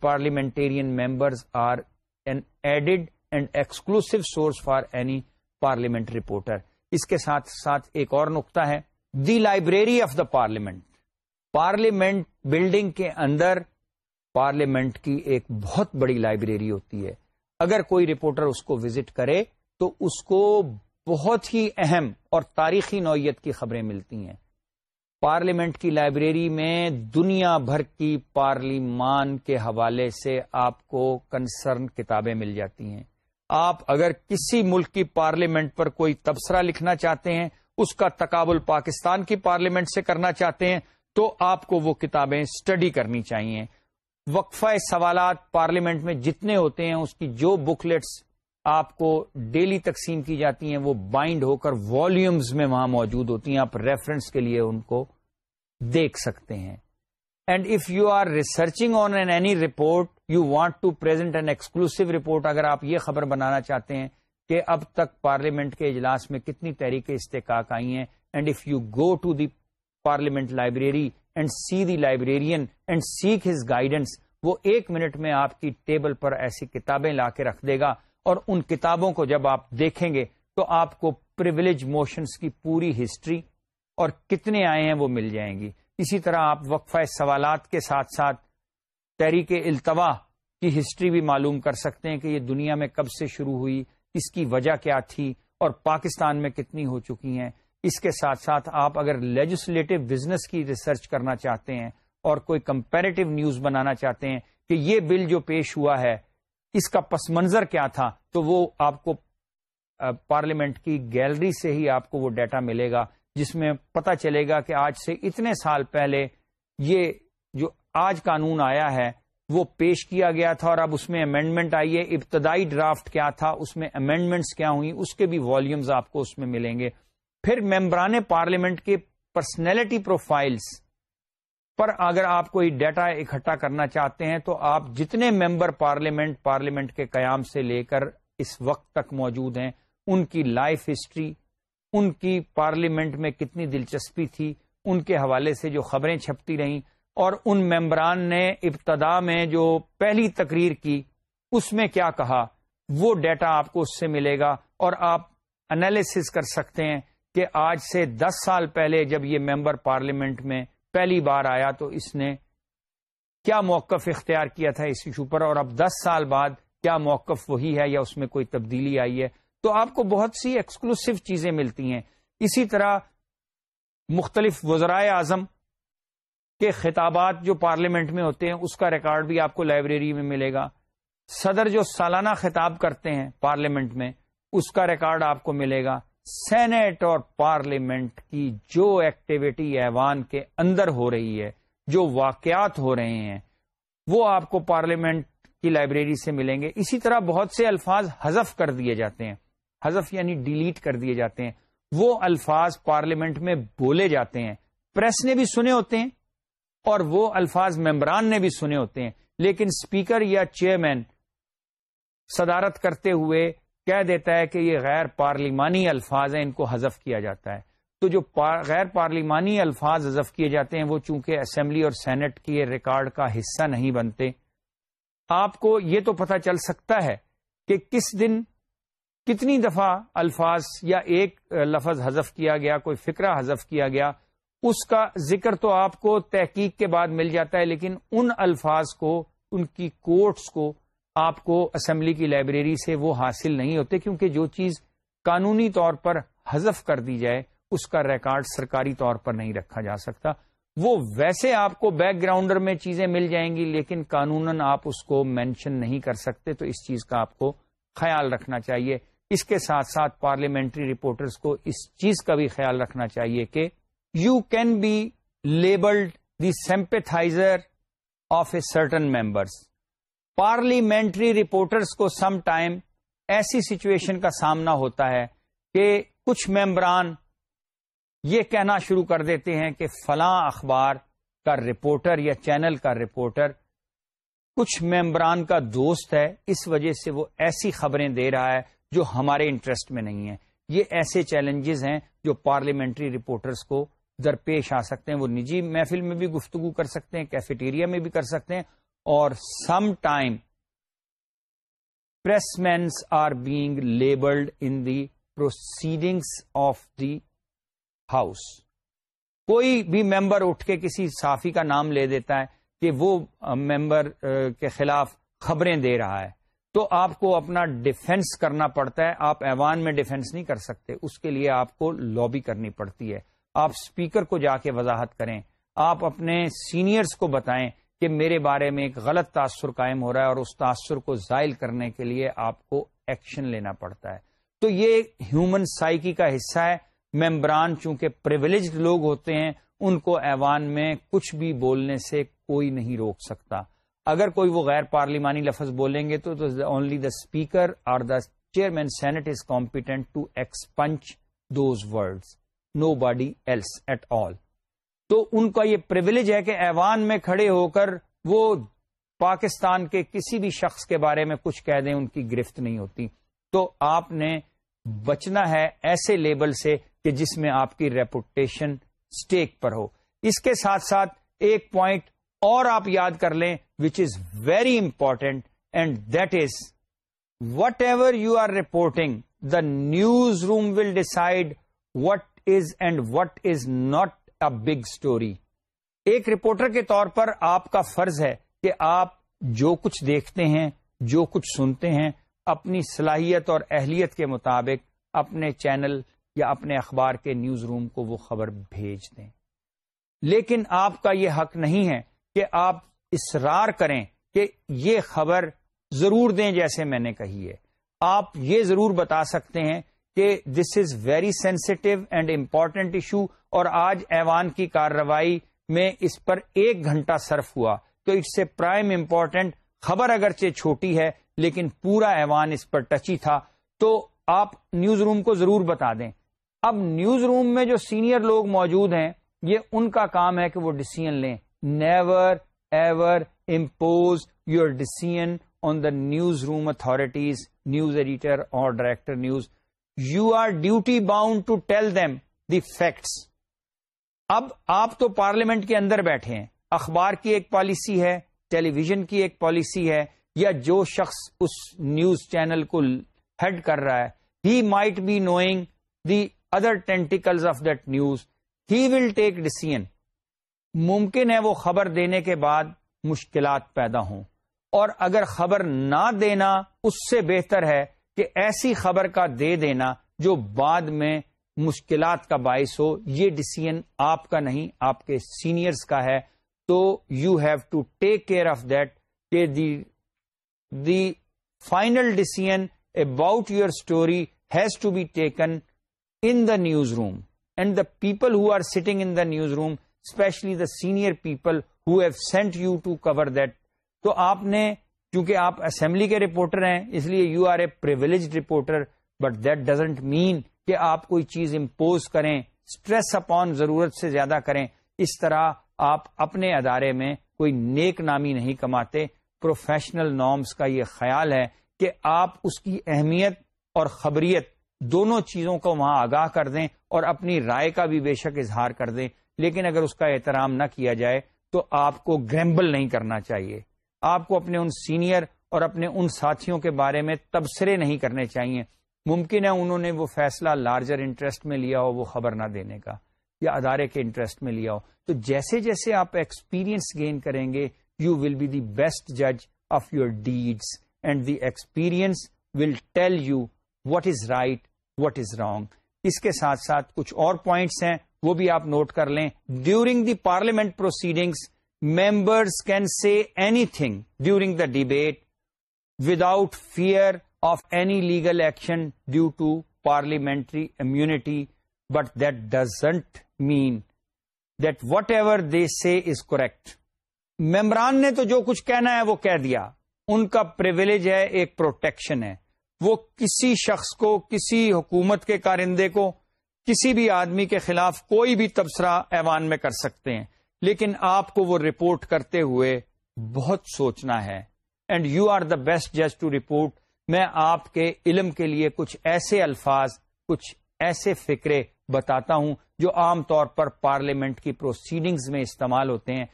parliamentarian members are an added and exclusive source for any parliament reporter اس کے ساتھ ساتھ ایک اور نقطہ ہے the library of the parliament parliament building کے اندر پارلیمنٹ کی ایک بہت بڑی لائبریری ہوتی ہے اگر کوئی رپورٹر اس کو وزٹ کرے تو اس کو بہت ہی اہم اور تاریخی نوعیت کی خبریں ملتی ہیں پارلیمنٹ کی لائبریری میں دنیا بھر کی پارلیمان کے حوالے سے آپ کو کنسرن کتابیں مل جاتی ہیں آپ اگر کسی ملک کی پارلیمنٹ پر کوئی تبصرہ لکھنا چاہتے ہیں اس کا تقابل پاکستان کی پارلیمنٹ سے کرنا چاہتے ہیں تو آپ کو وہ کتابیں اسٹڈی کرنی چاہیے وقفہ سوالات پارلیمنٹ میں جتنے ہوتے ہیں اس کی جو بک لیٹس آپ کو ڈیلی تقسیم کی جاتی ہیں وہ بائنڈ ہو کر والیومز میں وہاں موجود ہوتی ہیں آپ ریفرنس کے لیے ان کو دیکھ سکتے ہیں and if you you are researching on an an any report report want to present exclusive اگر آپ یہ خبر بنانا چاہتے ہیں کہ اب تک پارلیمنٹ کے اجلاس میں کتنی تحریک استحکاق آئی ہیں and if you go to the parliament library and see the librarian and seek his guidance وہ ایک منٹ میں آپ کی ٹیبل پر ایسی کتابیں لا کے رکھ دے گا اور ان کتابوں کو جب آپ دیکھیں گے تو آپ کو پرولیج موشنس کی پوری ہسٹری اور کتنے آئے ہیں وہ مل جائیں گی اسی طرح آپ وقفہ سوالات کے ساتھ ساتھ تحریک التوا کی ہسٹری بھی معلوم کر سکتے ہیں کہ یہ دنیا میں کب سے شروع ہوئی اس کی وجہ کیا تھی اور پاکستان میں کتنی ہو چکی ہیں اس کے ساتھ ساتھ آپ اگر لیجسلیٹو بزنس کی ریسرچ کرنا چاہتے ہیں اور کوئی کمپیریٹو نیوز بنانا چاہتے ہیں کہ یہ بل جو پیش ہوا ہے اس کا پس منظر کیا تھا تو وہ آپ کو پارلیمنٹ کی گیلری سے ہی آپ کو وہ ڈیٹا ملے گا جس میں پتا چلے گا کہ آج سے اتنے سال پہلے یہ جو آج قانون آیا ہے وہ پیش کیا گیا تھا اور اب اس میں امینڈمنٹ آئی ہے ابتدائی ڈرافٹ کیا تھا اس میں امینڈمنٹس کیا ہوئی اس کے بھی والیومز آپ کو اس میں ملیں گے پھر ممبران پارلیمنٹ کے پرسنالٹی پروفائلز پر اگر آپ کوئی ڈیٹا اکٹھا کرنا چاہتے ہیں تو آپ جتنے ممبر پارلیمنٹ پارلیمنٹ کے قیام سے لے کر اس وقت تک موجود ہیں ان کی لائف ہسٹری ان کی پارلیمنٹ میں کتنی دلچسپی تھی ان کے حوالے سے جو خبریں چھپتی رہیں اور ان ممبران نے ابتدا میں جو پہلی تقریر کی اس میں کیا کہا وہ ڈیٹا آپ کو اس سے ملے گا اور آپ انالیس کر سکتے ہیں کہ آج سے دس سال پہلے جب یہ ممبر پارلیمنٹ میں پہلی بار آیا تو اس نے کیا موقف اختیار کیا تھا اس ایشو پر اور اب دس سال بعد کیا موقف وہی ہے یا اس میں کوئی تبدیلی آئی ہے تو آپ کو بہت سی ایکسکلوسو چیزیں ملتی ہیں اسی طرح مختلف وزرائے اعظم کے خطابات جو پارلیمنٹ میں ہوتے ہیں اس کا ریکارڈ بھی آپ کو لائبریری میں ملے گا صدر جو سالانہ خطاب کرتے ہیں پارلیمنٹ میں اس کا ریکارڈ آپ کو ملے گا سینٹ اور پارلیمنٹ کی جو ایکٹیویٹی ایوان کے اندر ہو رہی ہے جو واقعات ہو رہے ہیں وہ آپ کو پارلیمنٹ کی لائبریری سے ملیں گے اسی طرح بہت سے الفاظ حذف کر دیے جاتے ہیں حذف یعنی ڈیلیٹ کر دیے جاتے ہیں وہ الفاظ پارلیمنٹ میں بولے جاتے ہیں پریس نے بھی سنے ہوتے ہیں اور وہ الفاظ ممبران نے بھی سنے ہوتے ہیں لیکن اسپیکر یا چیئرمین صدارت کرتے ہوئے کہہ دیتا ہے کہ یہ غیر پارلیمانی الفاظ ہیں ان کو حذف کیا جاتا ہے تو جو پار غیر پارلیمانی الفاظ حذف کیے جاتے ہیں وہ چونکہ اسمبلی اور سینٹ کے ریکارڈ کا حصہ نہیں بنتے آپ کو یہ تو پتہ چل سکتا ہے کہ کس دن کتنی دفعہ الفاظ یا ایک لفظ حذف کیا گیا کوئی فکرہ حذف کیا گیا اس کا ذکر تو آپ کو تحقیق کے بعد مل جاتا ہے لیکن ان الفاظ کو ان کی کوٹس کو آپ کو اسمبلی کی لائبریری سے وہ حاصل نہیں ہوتے کیونکہ جو چیز قانونی طور پر حذف کر دی جائے اس کا ریکارڈ سرکاری طور پر نہیں رکھا جا سکتا وہ ویسے آپ کو بیک گراؤنڈر میں چیزیں مل جائیں گی لیکن قانون آپ اس کو مینشن نہیں کر سکتے تو اس چیز کا آپ کو خیال رکھنا چاہیے اس کے ساتھ ساتھ پارلیمنٹری رپورٹرز کو اس چیز کا بھی خیال رکھنا چاہیے کہ you can be labelled the sympathiser of a certain members parliamentary reporters کو سم ٹائم ایسی سچویشن کا سامنا ہوتا ہے کہ کچھ ممبران یہ کہنا شروع کر دیتے ہیں کہ فلاں اخبار کا رپورٹر یا چینل کا رپورٹر کچھ ممبران کا دوست ہے اس وجہ سے وہ ایسی خبریں دے رہا ہے جو ہمارے انٹرسٹ میں نہیں ہے یہ ایسے چیلنجز ہیں جو پارلیمنٹری رپورٹرز کو درپیش آ سکتے ہیں وہ نجی محفل میں بھی گفتگو کر سکتے ہیں کیفیٹیریا میں بھی کر سکتے ہیں some time per labelled in the proceedings of the house کوئی بھی ممبر اٹھ کے کسی صافی کا نام لے دیتا ہے کہ وہ ممبر کے خلاف خبریں دے رہا ہے تو آپ کو اپنا ڈیفنس کرنا پڑتا ہے آپ ایوان میں ڈیفنس نہیں کر سکتے اس کے لیے آپ کو لابی کرنی پڑتی ہے آپ اسپیکر کو جا کے وضاحت کریں آپ اپنے سینئرز کو بتائیں کہ میرے بارے میں ایک غلط تاثر قائم ہو رہا ہے اور اس تاثر کو زائل کرنے کے لیے آپ کو ایکشن لینا پڑتا ہے تو یہ ہیومن سائیکی کا حصہ ہے ممبران چونکہ پریولیجڈ لوگ ہوتے ہیں ان کو ایوان میں کچھ بھی بولنے سے کوئی نہیں روک سکتا اگر کوئی وہ غیر پارلیمانی لفظ بولیں گے تو اونلی دا اسپیکر اور the chairman senate is competent to expunge those words nobody else at all تو ان کا یہ پرولیج ہے کہ ایوان میں کھڑے ہو کر وہ پاکستان کے کسی بھی شخص کے بارے میں کچھ کہہ دیں ان کی گرفت نہیں ہوتی تو آپ نے بچنا ہے ایسے لیبل سے کہ جس میں آپ کی ریپوٹیشن اسٹیک پر ہو اس کے ساتھ ساتھ ایک پوائنٹ اور آپ یاد کر لیں which is very important and that is whatever you are reporting the newsroom will decide what is and what is not big story ایک رپورٹر کے طور پر آپ کا فرض ہے کہ آپ جو کچھ دیکھتے ہیں جو کچھ سنتے ہیں اپنی صلاحیت اور اہلیت کے مطابق اپنے چینل یا اپنے اخبار کے نیوز روم کو وہ خبر بھیج دیں لیکن آپ کا یہ حق نہیں ہے کہ آپ اصرار کریں کہ یہ خبر ضرور دیں جیسے میں نے کہی ہے آپ یہ ضرور بتا سکتے ہیں کہ this is very sensitive and important issue اور آج ایوان کی کارروائی میں اس پر ایک گھنٹہ صرف ہوا تو اٹس اے پرائم امپورٹنٹ خبر اگرچہ چھوٹی ہے لیکن پورا ایوان اس پر ٹچی تھا تو آپ نیوز روم کو ضرور بتا دیں اب نیوز روم میں جو سینئر لوگ موجود ہیں یہ ان کا کام ہے کہ وہ ڈسیزن لیں never ever impose your decision on the newsroom authorities news editor اور director news you are duty bound to tell them the facts اب آپ تو پارلیمنٹ کے اندر بیٹھے ہیں اخبار کی ایک پالیسی ہے ٹیلی ویژن کی ایک پالیسی ہے یا جو شخص اس نیوز چینل کو ہیڈ کر رہا ہے he might be knowing the other tentacle of that news he will take decision ممکن ہے وہ خبر دینے کے بعد مشکلات پیدا ہوں اور اگر خبر نہ دینا اس سے بہتر ہے کہ ایسی خبر کا دے دینا جو بعد میں مشکلات کا باعث ہو یہ ڈسیزن آپ کا نہیں آپ کے سینئرز کا ہے تو you have to take care of that کہ the the final decision about your story has to be taken in the newsroom and the people who are sitting in the newsroom especially the senior people who have sent you to cover that تو آپ نے چونکہ آپ assembly کے reporter ہیں اس لیے you are a aged reporter but that doesn't mean کہ آپ کوئی چیز امپوز کریں اسٹریس اپون ضرورت سے زیادہ کریں اس طرح آپ اپنے ادارے میں کوئی نیک نامی نہیں کماتے پروفیشنل نارمس کا یہ خیال ہے کہ آپ اس کی اہمیت اور خبریت دونوں چیزوں کو وہاں آگاہ کر دیں اور اپنی رائے کا بھی بے شک اظہار کر دیں لیکن اگر اس کا احترام نہ کیا جائے تو آپ کو گریمبل نہیں کرنا چاہیے آپ کو اپنے ان سینئر اور اپنے ان ساتھیوں کے بارے میں تبصرے نہیں کرنے چاہیے ممکن ہے انہوں نے وہ فیصلہ لارجر انٹرسٹ میں لیا ہو وہ خبر نہ دینے کا یا ادارے کے انٹرسٹ میں لیا ہو تو جیسے جیسے آپ ایکسپیرینس گین کریں گے you will be the best جج of your deeds and the experience will tell you what is right what is wrong اس کے ساتھ ساتھ کچھ اور پوائنٹس ہیں وہ بھی آپ نوٹ کر لیں during the parliament proceedings members can say anything during the debate without fear of any legal action due to parliamentary immunity, but that doesn't mean that whatever they say is correct. ممبران نے تو جو کچھ کہنا ہے وہ کہہ دیا ان کا پرولیج ہے ایک پروٹیکشن ہے وہ کسی شخص کو کسی حکومت کے کارندے کو کسی بھی آدمی کے خلاف کوئی بھی تبصرہ ایوان میں کر سکتے ہیں لیکن آپ کو وہ رپورٹ کرتے ہوئے بہت سوچنا ہے and you are the best جج ٹو رپورٹ میں آپ کے علم کے لیے کچھ ایسے الفاظ کچھ ایسے فکرے بتاتا ہوں جو عام طور پر پارلیمنٹ کی پروسیڈنگز میں استعمال ہوتے ہیں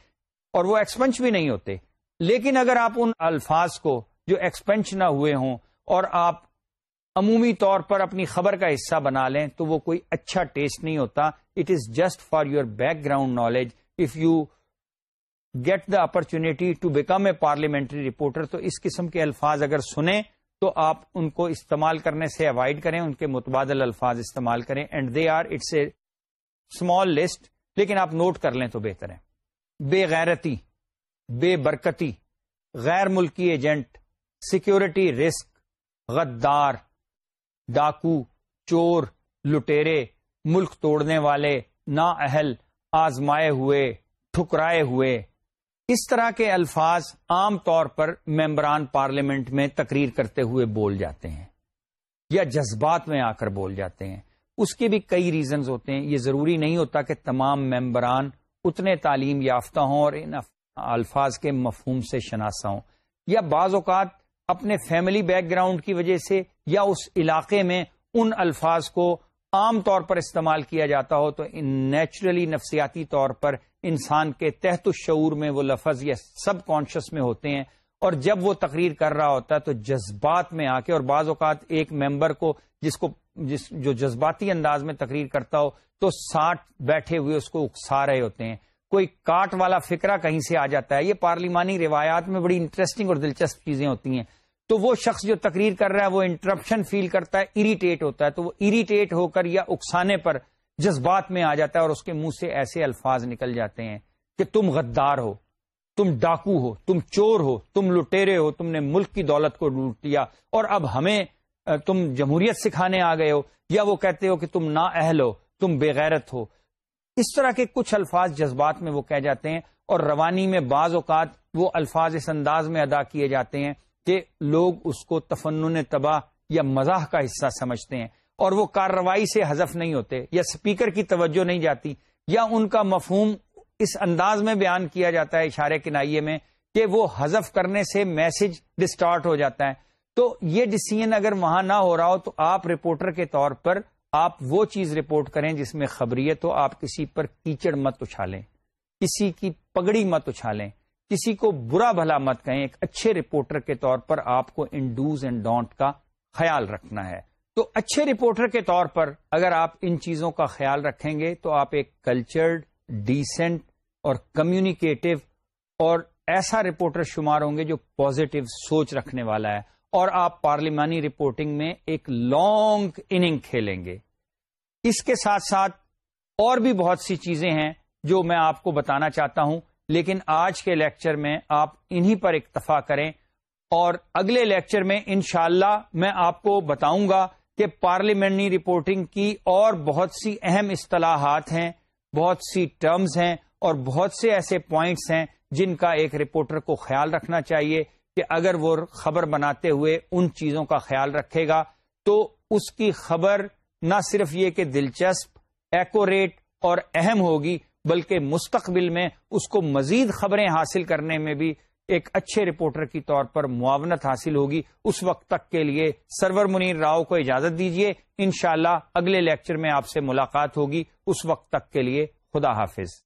اور وہ ایکسپنچ بھی نہیں ہوتے لیکن اگر آپ ان الفاظ کو جو ایکسپنچ نہ ہوئے ہوں اور آپ عمومی طور پر اپنی خبر کا حصہ بنا لیں تو وہ کوئی اچھا ٹیسٹ نہیں ہوتا it is just for your background knowledge if you get the opportunity to become a parliamentary reporter تو اس قسم کے الفاظ اگر سنیں تو آپ ان کو استعمال کرنے سے اوائڈ کریں ان کے متبادل الفاظ استعمال کریں and they are it's a small list لیکن آپ نوٹ کر لیں تو بہتر ہے بے غیرتی بے برکتی غیر ملکی ایجنٹ سیکورٹی رسک غدار ڈاکو چور لٹیرے ملک توڑنے والے نا اہل آزمائے ہوئے ٹھکرائے ہوئے اس طرح کے الفاظ عام طور پر ممبران پارلیمنٹ میں تقریر کرتے ہوئے بول جاتے ہیں یا جذبات میں آ کر بول جاتے ہیں اس کے بھی کئی ریزنز ہوتے ہیں یہ ضروری نہیں ہوتا کہ تمام ممبران اتنے تعلیم یافتہ ہوں اور ان الفاظ کے مفہوم سے شناسا ہوں یا بعض اوقات اپنے فیملی بیک گراؤنڈ کی وجہ سے یا اس علاقے میں ان الفاظ کو عام طور پر استعمال کیا جاتا ہو تو نیچرلی نفسیاتی طور پر انسان کے تحت شعور میں وہ لفظ یا سب کانشس میں ہوتے ہیں اور جب وہ تقریر کر رہا ہوتا ہے تو جذبات میں آ کے اور بعض اوقات ایک ممبر کو جس کو جس جو جذباتی انداز میں تقریر کرتا ہو تو ساٹھ بیٹھے ہوئے اس کو اکسا رہے ہوتے ہیں کوئی کاٹ والا فکرہ کہیں سے آ جاتا ہے یہ پارلیمانی روایات میں بڑی انٹرسٹنگ اور دلچسپ چیزیں ہوتی ہیں تو وہ شخص جو تقریر کر رہا ہے وہ انٹرپشن فیل کرتا ہے اریٹیٹ ہوتا ہے تو وہ اریٹیٹ ہو کر یا اکسانے پر جذبات میں آ جاتا ہے اور اس کے منہ سے ایسے الفاظ نکل جاتے ہیں کہ تم غدار ہو تم ڈاکو ہو تم چور ہو تم لٹیرے ہو تم نے ملک کی دولت کو لوٹ لیا اور اب ہمیں تم جمہوریت سکھانے آ گئے ہو یا وہ کہتے ہو کہ تم نا اہل ہو تم بےغیرت ہو اس طرح کے کچھ الفاظ جذبات میں وہ کہہ جاتے ہیں اور روانی میں بعض اوقات وہ الفاظ اس انداز میں ادا کیے جاتے ہیں کہ لوگ اس کو تفنن تباہ یا مزاح کا حصہ سمجھتے ہیں اور وہ کارروائی سے حذف نہیں ہوتے یا اسپیکر کی توجہ نہیں جاتی یا ان کا مفہوم اس انداز میں بیان کیا جاتا ہے اشارے کنائیے میں کہ وہ حذف کرنے سے میسج ڈسٹارٹ ہو جاتا ہے تو یہ ڈسیزن اگر وہاں نہ ہو رہا ہو تو آپ رپورٹر کے طور پر آپ وہ چیز رپورٹ کریں جس میں خبریت ہو آپ کسی پر کیچڑ مت اچھالیں کسی کی پگڑی مت اچھالیں کسی کو برا بھلا مت کہیں ایک اچھے رپورٹر کے طور پر آپ کو ان ڈوز اینڈ ڈونٹ کا خیال رکھنا ہے تو اچھے رپورٹر کے طور پر اگر آپ ان چیزوں کا خیال رکھیں گے تو آپ ایک کلچرڈ ڈیسنٹ اور کمیونیکیٹو اور ایسا رپورٹر شمار ہوں گے جو پوزیٹو سوچ رکھنے والا ہے اور آپ پارلیمانی رپورٹنگ میں ایک لانگ اننگ کھیلیں گے اس کے ساتھ ساتھ اور بھی بہت سی چیزیں ہیں جو میں آپ کو بتانا چاہتا ہوں لیکن آج کے لیکچر میں آپ انہی پر اکتفا کریں اور اگلے لیکچر میں انشاءاللہ میں آپ کو بتاؤں گا کہ پارلیمنٹری رپورٹنگ کی اور بہت سی اہم اصطلاحات ہیں بہت سی ٹرمز ہیں اور بہت سے ایسے پوائنٹس ہیں جن کا ایک رپورٹر کو خیال رکھنا چاہیے کہ اگر وہ خبر بناتے ہوئے ان چیزوں کا خیال رکھے گا تو اس کی خبر نہ صرف یہ کہ دلچسپ ایکوریٹ اور اہم ہوگی بلکہ مستقبل میں اس کو مزید خبریں حاصل کرنے میں بھی ایک اچھے رپورٹر کی طور پر معاونت حاصل ہوگی اس وقت تک کے لیے سرور منیر راؤ کو اجازت دیجیے انشاءاللہ اگلے لیکچر میں آپ سے ملاقات ہوگی اس وقت تک کے لیے خدا حافظ